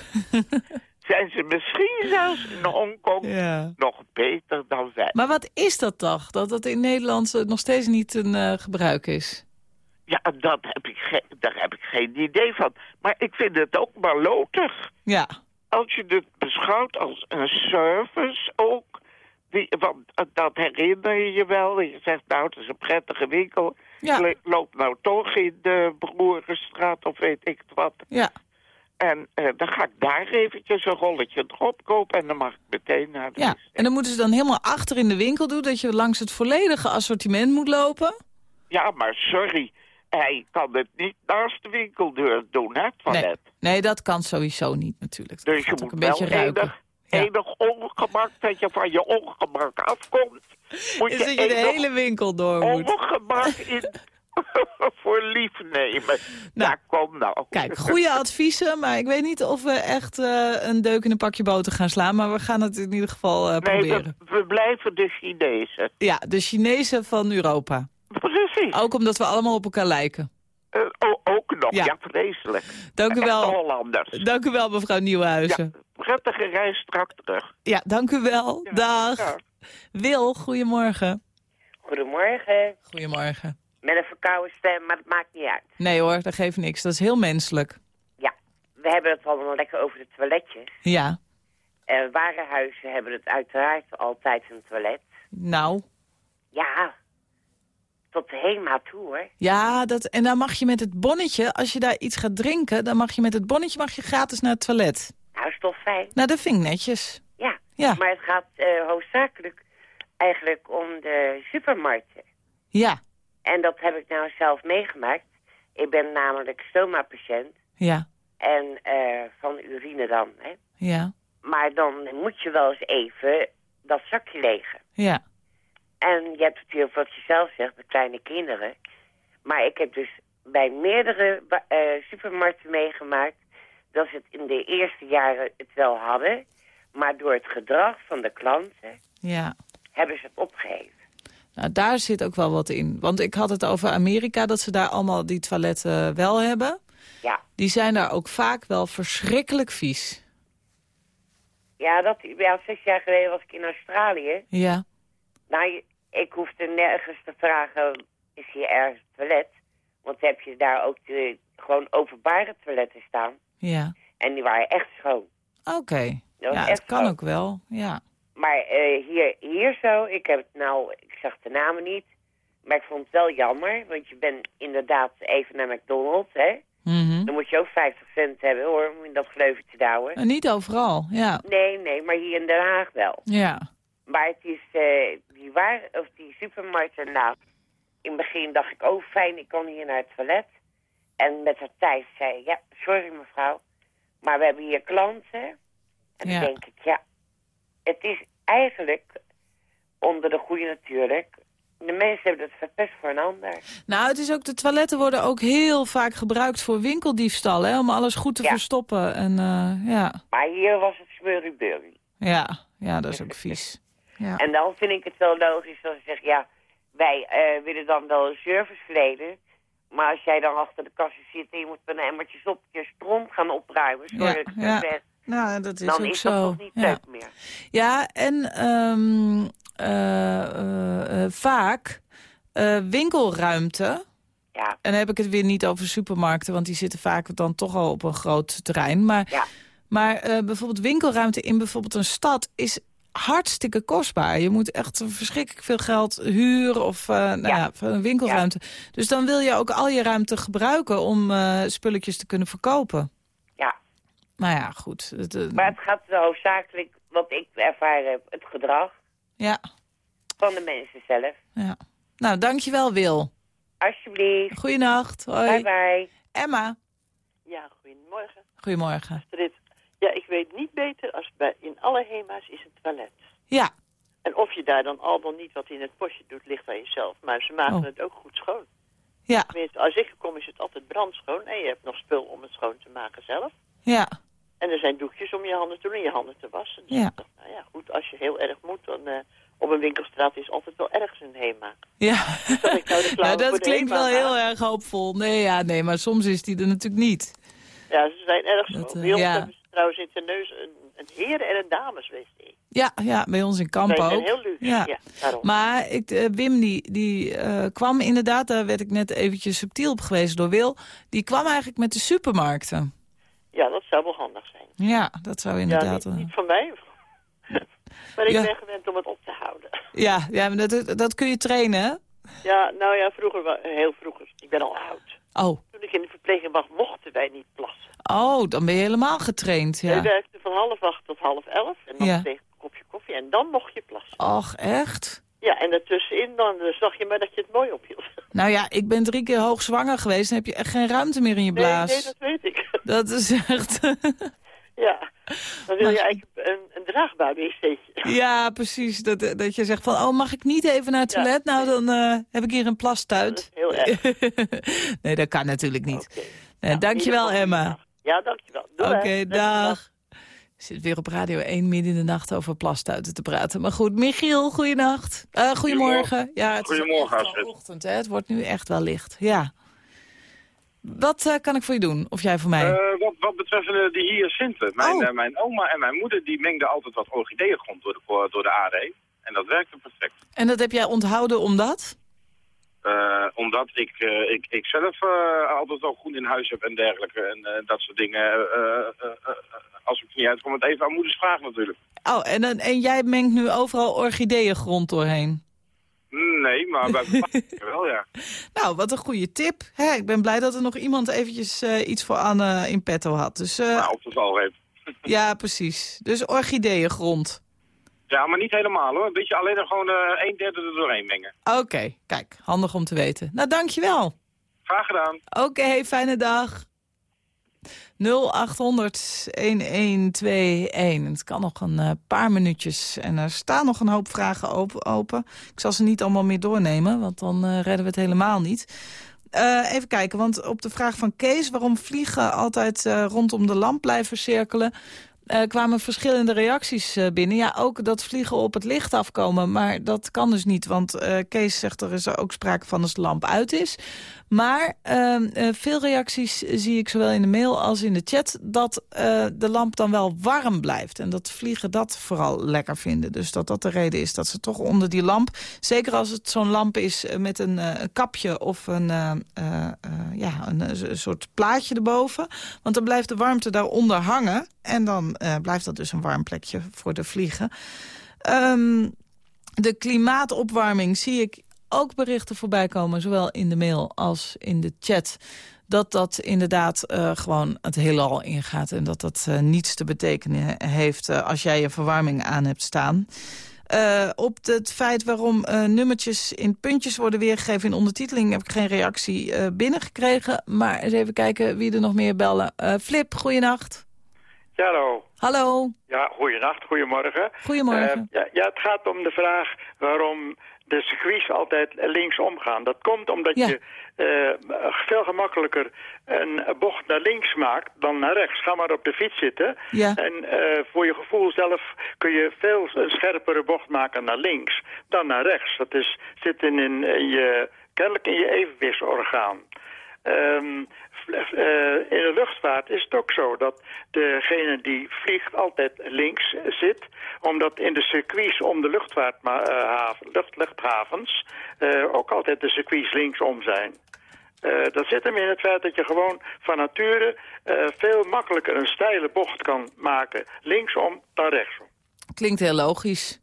Zijn ze misschien zelfs in Hongkong Ja. nog beter dan wij. Maar wat is dat toch? Dat dat in Nederland nog steeds niet een gebruik is? Ja, dat heb ik daar heb ik geen idee van. Maar ik vind het ook malotig. Ja. Als je het beschouwt als een service ook. Die, want eh, dat herinner je je wel. Je zegt, nou, het is een prettige winkel. Ja. Loop nou toch in de Broerenstraat of weet ik het wat. Ja. En eh, dan ga ik daar eventjes een rolletje erop kopen en dan mag ik meteen naar de... Ja, en dan moeten ze dan helemaal achter in de winkel doen... dat je langs het volledige assortiment moet lopen? Ja, maar sorry, hij kan het niet naast de winkeldeur doen, hè, toilet. Nee, nee, dat kan sowieso niet natuurlijk. Dus je moet een beetje ruiken. enig, enig ongemak, dat je van je ongemak afkomt. Moet Is dat je de hele winkel door moet. ongemak in voor lief nemen. Nou, kom nou. Kijk, goede adviezen, maar ik weet niet of we echt eh, een deuk in een pakje boter gaan slaan. Maar we gaan het in ieder geval eh, Nee, proberen. we, we blijven de Chinezen. Ja, de Chinezen van Europa. Precies. Ook omdat we allemaal op elkaar lijken. Eh, ook nog, Ja. ja, vreselijk. Dank u wel. Hollanders. Dank u wel, mevrouw Nieuwenhuizen. Prettige reis straks terug. Ja, dank u wel. Dag. Wil, goedemorgen. Goedemorgen. Goedemorgen. Met een verkouden stem, maar dat maakt niet uit. Nee hoor, dat geeft niks. Dat is heel menselijk. Ja, we hebben het allemaal lekker over de toiletjes. Ja, Uh, warenhuizen hebben het uiteraard altijd een toilet. nou. Ja, tot de HEMA toe hoor. Ja, dat, en dan mag je met het bonnetje, als je daar iets gaat drinken... dan mag je met het bonnetje mag je gratis naar het toilet. Nou, is toch fijn? Nou, dat vind ik netjes. Ja, Ja. maar het gaat eh, hoofdzakelijk eigenlijk om de supermarkten. Ja, En dat heb ik nou zelf meegemaakt. Ik ben namelijk stoma-patiënt ja, en eh, van urine dan. Hè. ja, Maar dan moet je wel eens even dat zakje legen. ja. En je hebt natuurlijk wat je zelf zegt, de kleine kinderen. Maar ik heb dus bij meerdere eh, supermarkten meegemaakt... dat ze het in de eerste jaren het wel hadden... maar door het gedrag van de klanten ja. hebben ze het opgeheven. Nou, daar zit ook wel wat in. Want ik had het over Amerika, dat ze daar allemaal die toiletten wel hebben. Ja, Die zijn daar ook vaak wel verschrikkelijk vies. ja, dat, ja zes jaar geleden was ik in Australië. Ja, Nou, je- ik hoefde nergens te vragen, is hier ergens een toilet? Want heb je daar ook de, gewoon openbare toiletten staan. ja. En die waren echt schoon. Oké. Ja, het kan schoon. ook wel. Ja. Maar eh, hier, hier zo, ik heb het nou, ik zag de namen niet. Maar ik vond het wel jammer, want je bent inderdaad even naar McDonald's, hè. Mhm. Dan moet je ook 50 cent hebben, hoor, om in dat gleuvetje te houden. En niet overal, ja. Nee, nee, maar hier in Den Haag wel. Ja. Maar het is, eh, die, waar, of die supermarkt ernaast. In het begin dacht ik, oh fijn, ik kan hier naar het toilet. En met haar tijd zei ja, sorry mevrouw, maar we hebben hier klanten. En Ja. dan denk ik, ja, het is eigenlijk, onder de goede natuurlijk, de mensen hebben het verpest voor een ander. Nou, het is ook, de toiletten worden ook heel vaak gebruikt voor winkeldiefstal, hè, om alles goed te Ja. verstoppen. En uh, ja, Maar hier was het smurrie ja, ja, dat is ook vies. Ja. En dan vind ik het wel logisch dat ze zeggen, ja, wij eh, willen dan wel een service verlenen. Maar als jij dan achter de kassa zit en je moet met een emmertje op je stront gaan opruimen, sorry Ja, ik het ja. zeg, Nou, dat is dan ook is zo. dat toch niet ja. leuk meer. Ja, en ehm, eh, eh, vaak winkelruimte... Ja. En dan heb ik het weer niet over supermarkten... want die zitten vaak dan toch al op een groot terrein. Maar, maar bijvoorbeeld winkelruimte in bijvoorbeeld een stad... is hartstikke kostbaar. Je moet echt verschrikkelijk veel geld huren of eh, nou ja. voor een winkelruimte. Dus dan wil je ook al je ruimte gebruiken om eh, spulletjes te kunnen verkopen. Ja. Maar ja, goed. Het, eh, Maar het gaat hoofdzakelijk, wat ik ervaren heb, het gedrag ja, van de mensen zelf. ja. Nou, dankjewel Wil. Alsjeblieft. Goeienacht. Hoi. Bye bye. Emma. Ja, goedemorgen. Goedemorgen. Astrid. Ja, ik weet niet beter als bij in alle HEMA's is een toilet. Ja. En of je daar dan al dan niet wat in het postje doet, ligt aan jezelf. Maar ze maken Oh. het ook goed schoon. Ja. Tenminste, als ik kom is het altijd brandschoon. En je hebt nog spul om het schoon te maken zelf. Ja. En er zijn doekjes om je handen te doen en je handen te wassen. Dus Ja. dacht, nou ja, goed, als je heel erg moet, dan eh, op een winkelstraat is altijd wel ergens een HEMA. Ja. Dat ik nou de Nou, dat klinkt wel heel erg hoopvol. Nee, ja, nee, maar soms is die er natuurlijk niet. Ja, ze zijn erg zo. Dat, eh, ja. hebben trouwens in Terneus een, een heren- en een dames-wc. Ja, ja, bij ons in Kamp ook. heel luxe, ja, daarom. Maar ik, eh, Wim die, die eh, kwam inderdaad, daar werd ik net eventjes subtiel op gewezen door Wil. Die kwam eigenlijk met de supermarkten. Ja, dat zou wel handig zijn. Ja, dat zou inderdaad... Ja, eh, niet, niet van mij. maar ik Ja. ben gewend om het op te houden. ja, ja maar dat, dat kun je trainen, hè? Ja, nou ja, vroeger, heel vroeger. Ik ben al oud. Oh. Toen ik in de verpleging was, mochten wij niet plassen. Oh, dan ben je helemaal getraind, ja. werkten van half acht tot half elf. En dan Ja. kreeg ik een kopje koffie. En dan mocht je plassen. Och, echt? Ja, en daartussenin dan zag je maar dat je het mooi ophield. Nou ja, ik ben drie keer hoogzwanger geweest. Dan heb je echt geen ruimte meer in je blaas. nee, dat weet ik. Dat is echt... ja, dan wil je eigenlijk een, een draagbaar wc'tje. ja, precies. Dat, dat je zegt van, oh, mag ik niet even naar het toilet? Nou, dan eh, heb ik hier een plastuit. Heel erg. nee, dat kan natuurlijk niet. Nee, dankjewel, Emma. Ja, dankjewel. Oké, dag. Ik zit weer op Radio 1 midden in de nacht over plastuiten te praten. Maar goed, Michiel, goeienacht. Eh goedemorgen. Ja, het Goedemorgen, is wel ochtend, hè? Het wordt nu echt wel licht. Ja. Wat eh, kan ik voor je doen? Of jij voor mij? Eh, wat, wat betreft die hyacinten. Mijn, Oh. mijn oma en mijn moeder die mengden altijd wat orchideeëngrond door de, door de AD. En dat werkte perfect. En dat heb jij onthouden omdat? Eh, omdat ik, eh, ik, ik zelf eh, altijd wel goed in huis heb en dergelijke. En dat soort dingen. als ik er niet uitkom, het even aan moeders vraag natuurlijk. Oh, en, en jij mengt nu overal orchideeëngrond doorheen. Nee, maar bij wel, ja. Nou, wat een goede tip. Hè, ik ben blij dat er nog iemand eventjes iets voor Anne in petto had. Dus, Nou, op de valreep. ja, precies. Dus orchideeëngrond. Ja, maar niet helemaal hoor. Een beetje alleen nog gewoon eh, een derde er doorheen mengen. Oké, kijk, handig om te weten. Nou, dankjewel. Graag gedaan. Oké, fijne dag. 0800-1121. Het kan nog een eh, paar minuutjes. En er staan nog een hoop vragen op- open. Ik zal ze niet allemaal meer doornemen, want dan eh, redden we het helemaal niet. Even kijken, want op de vraag van Kees... waarom vliegen altijd rondom de lamp blijven cirkelen... eh, kwamen verschillende reacties eh, binnen. Ja, ook dat vliegen op het licht afkomen. Maar dat kan dus niet, want eh, Kees zegt er is ook sprake van als de lamp uit is. Maar ehm, eh, veel reacties zie ik zowel in de mail als in de chat... dat eh, de lamp dan wel warm blijft. En dat vliegen dat vooral lekker vinden. Dus dat dat de reden is dat ze toch onder die lamp... zeker als het zo'n lamp is eh, met een, kapje of een, ja, een, soort plaatje erboven. Want dan blijft de warmte daaronder hangen. En dan blijft dat dus een warm plekje voor de vliegen. Ehm, de klimaatopwarming zie ik ook berichten voorbij komen, zowel in de mail als in de chat dat dat inderdaad eh, gewoon het heelal ingaat... en dat dat eh, niets te betekenen heeft eh, als jij je verwarming aan hebt staan. Op het feit waarom nummertjes in puntjes worden weergegeven in ondertiteling... heb ik geen reactie binnengekregen. Maar eens even kijken wie er nog meer bellen. Flip, goeienacht. Ja, hallo. Hallo. Ja, goeienacht, goedemorgen. Goedemorgen. Ja, ja, het gaat om de vraag waarom de circuits altijd linksom gaan. Dat komt omdat je eh, veel gemakkelijker een bocht naar links maakt dan naar rechts. Ga maar op de fiets zitten. Ja. En eh, voor je gevoel zelf kun je veel een scherpere bocht maken naar links dan naar rechts. Dat is, zit in, je, kennelijk in je evenwichtsorgaan. Ehm, eh, in de luchtvaart is het ook zo dat degene die vliegt altijd links zit. Omdat in de circuits om de luchtvaarthaven, lucht, luchthavens eh, ook altijd de circuits linksom zijn. Eh, dat zit hem in het feit dat je gewoon van nature eh, veel makkelijker een steile bocht kan maken. Linksom dan rechtsom. Klinkt heel logisch.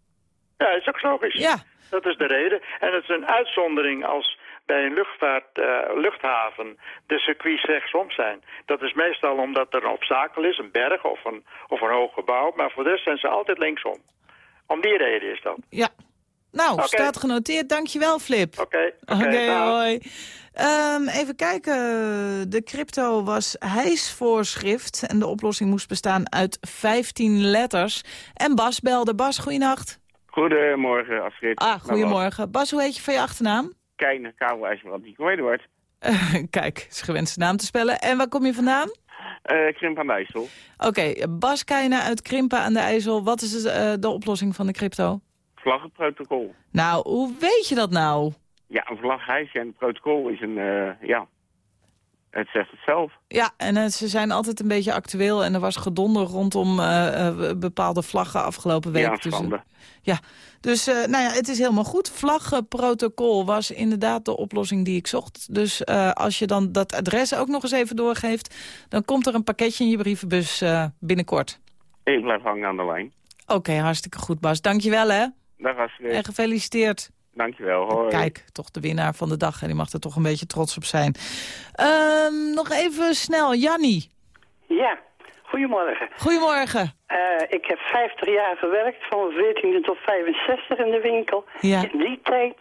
Ja, is ook logisch. Ja. Dat is de reden. En het is een uitzondering als bij een luchtvaart, eh, luchthaven de circuits rechtsom zijn. Dat is meestal omdat er een obstakel is, een berg of een, of een hoog gebouw. Maar voor de rest zijn ze altijd linksom. Om die reden is dat. Ja. Nou, Oké. staat genoteerd. Dankjewel, Flip. Oké. Oké, dag. hoi. Ehm, even kijken. De crypto was hijsvoorschrift. En de oplossing moest bestaan uit 15 letters. En Bas belde. Bas, goeienacht. Goedemorgen, Astrid. Ah, goedemorgen. Bas, hoe heet je van je achternaam? Keine, kabel, ijzerbrand, die wordt. Kijk, is gewend zijn naam te spellen. En waar kom je vandaan? Eh Krimp aan de IJssel. Oké, Bas Keijnen uit Krimpen aan de IJssel. Wat is de, eh, de oplossing van de crypto? Vlaggenprotocol. Nou, hoe weet je dat nou? Ja, een vlaghijsje en protocol is een, eh, ja, het zegt het zelf. Ja, en eh, ze zijn altijd een beetje actueel. En er was gedonder rondom eh, eh, bepaalde vlaggen afgelopen week. Ja, Dus, ja, dus nou ja, het is helemaal goed. Vlaggenprotocol was inderdaad de oplossing die ik zocht. Dus als je dan dat adres ook nog eens even doorgeeft... dan komt er een pakketje in je brievenbus binnenkort. Ik blijf hangen aan de lijn. Oké, hartstikke goed, Bas. Dankjewel, hè. Dag. En gefeliciteerd. Dankjewel, hoi. Kijk, toch de winnaar van de dag. En die mag er toch een beetje trots op zijn. Ehm, nog even snel, Jannie. Ja, goedemorgen. Goedemorgen. Eh, ik heb 50 jaar gewerkt, van 14 tot 65 in de winkel. Ja. In die tijd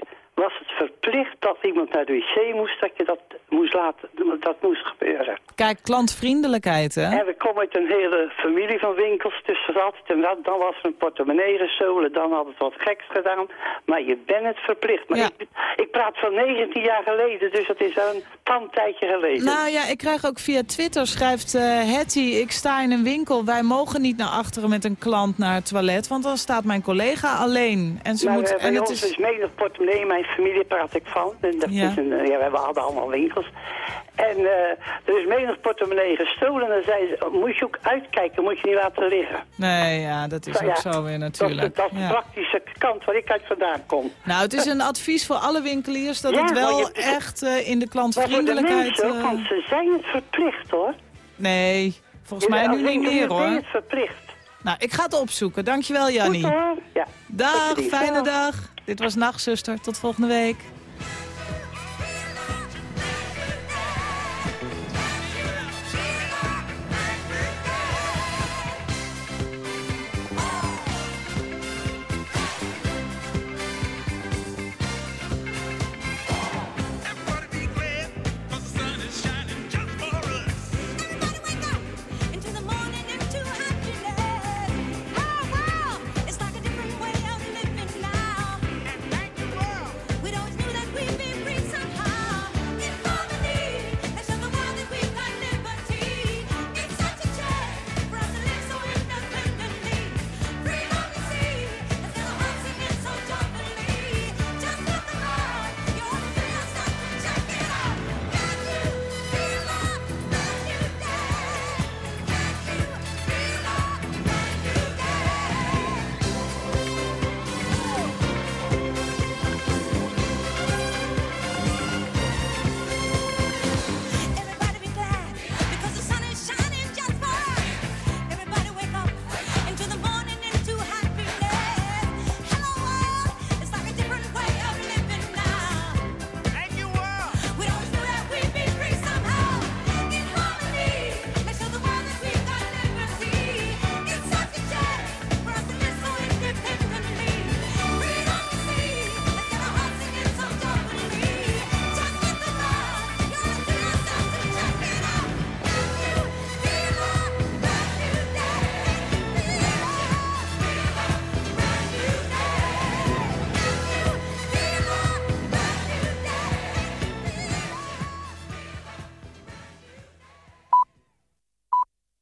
was het verplicht dat iemand naar de wc moest, dat je dat moest laten, dat moest gebeuren. Kijk, klantvriendelijkheid, hè? En we komen uit een hele familie van winkels, dus altijd en dat, dan was er een portemonnee gestolen, dan hadden ze wat geks gedaan. Maar je bent het verplicht. Maar ik, ik praat van 19 jaar geleden, dus dat is al een tandtijdje geleden. Nou ja, ik krijg ook via Twitter, schrijft eh Hetty, ik sta in een winkel. Wij mogen niet naar achteren met een klant naar het toilet, want dan staat mijn collega alleen. En ze Maar moet, eh, bij en het is... is menig portemonnee, mijn familie praat ik van. En dat Ja. is een, eh, ja, we hebben hadden allemaal winkels. En eh, er is menig portemonnee gestolen. En dan zei ze, moet je ook uitkijken, moet je niet laten liggen. Nee, ja, dat is Nou ook ja, zo weer natuurlijk. de- dat is de Ja. praktische kant waar ik uit vandaan kom. Nou, het is een advies voor alle winkeliers dat het wel je- echt eh, in de Maar voor de klantvriendelijkheid... mensen want ze zijn het verplicht hoor. Nee, volgens mij nu niet winkelier meer ben je hoor. het verplicht. Nou, ik ga het opzoeken. Dankjewel, Jannie. Goed hoor. Ja. Dag, fijne dag. Dit was Nachtzuster. Tot volgende week.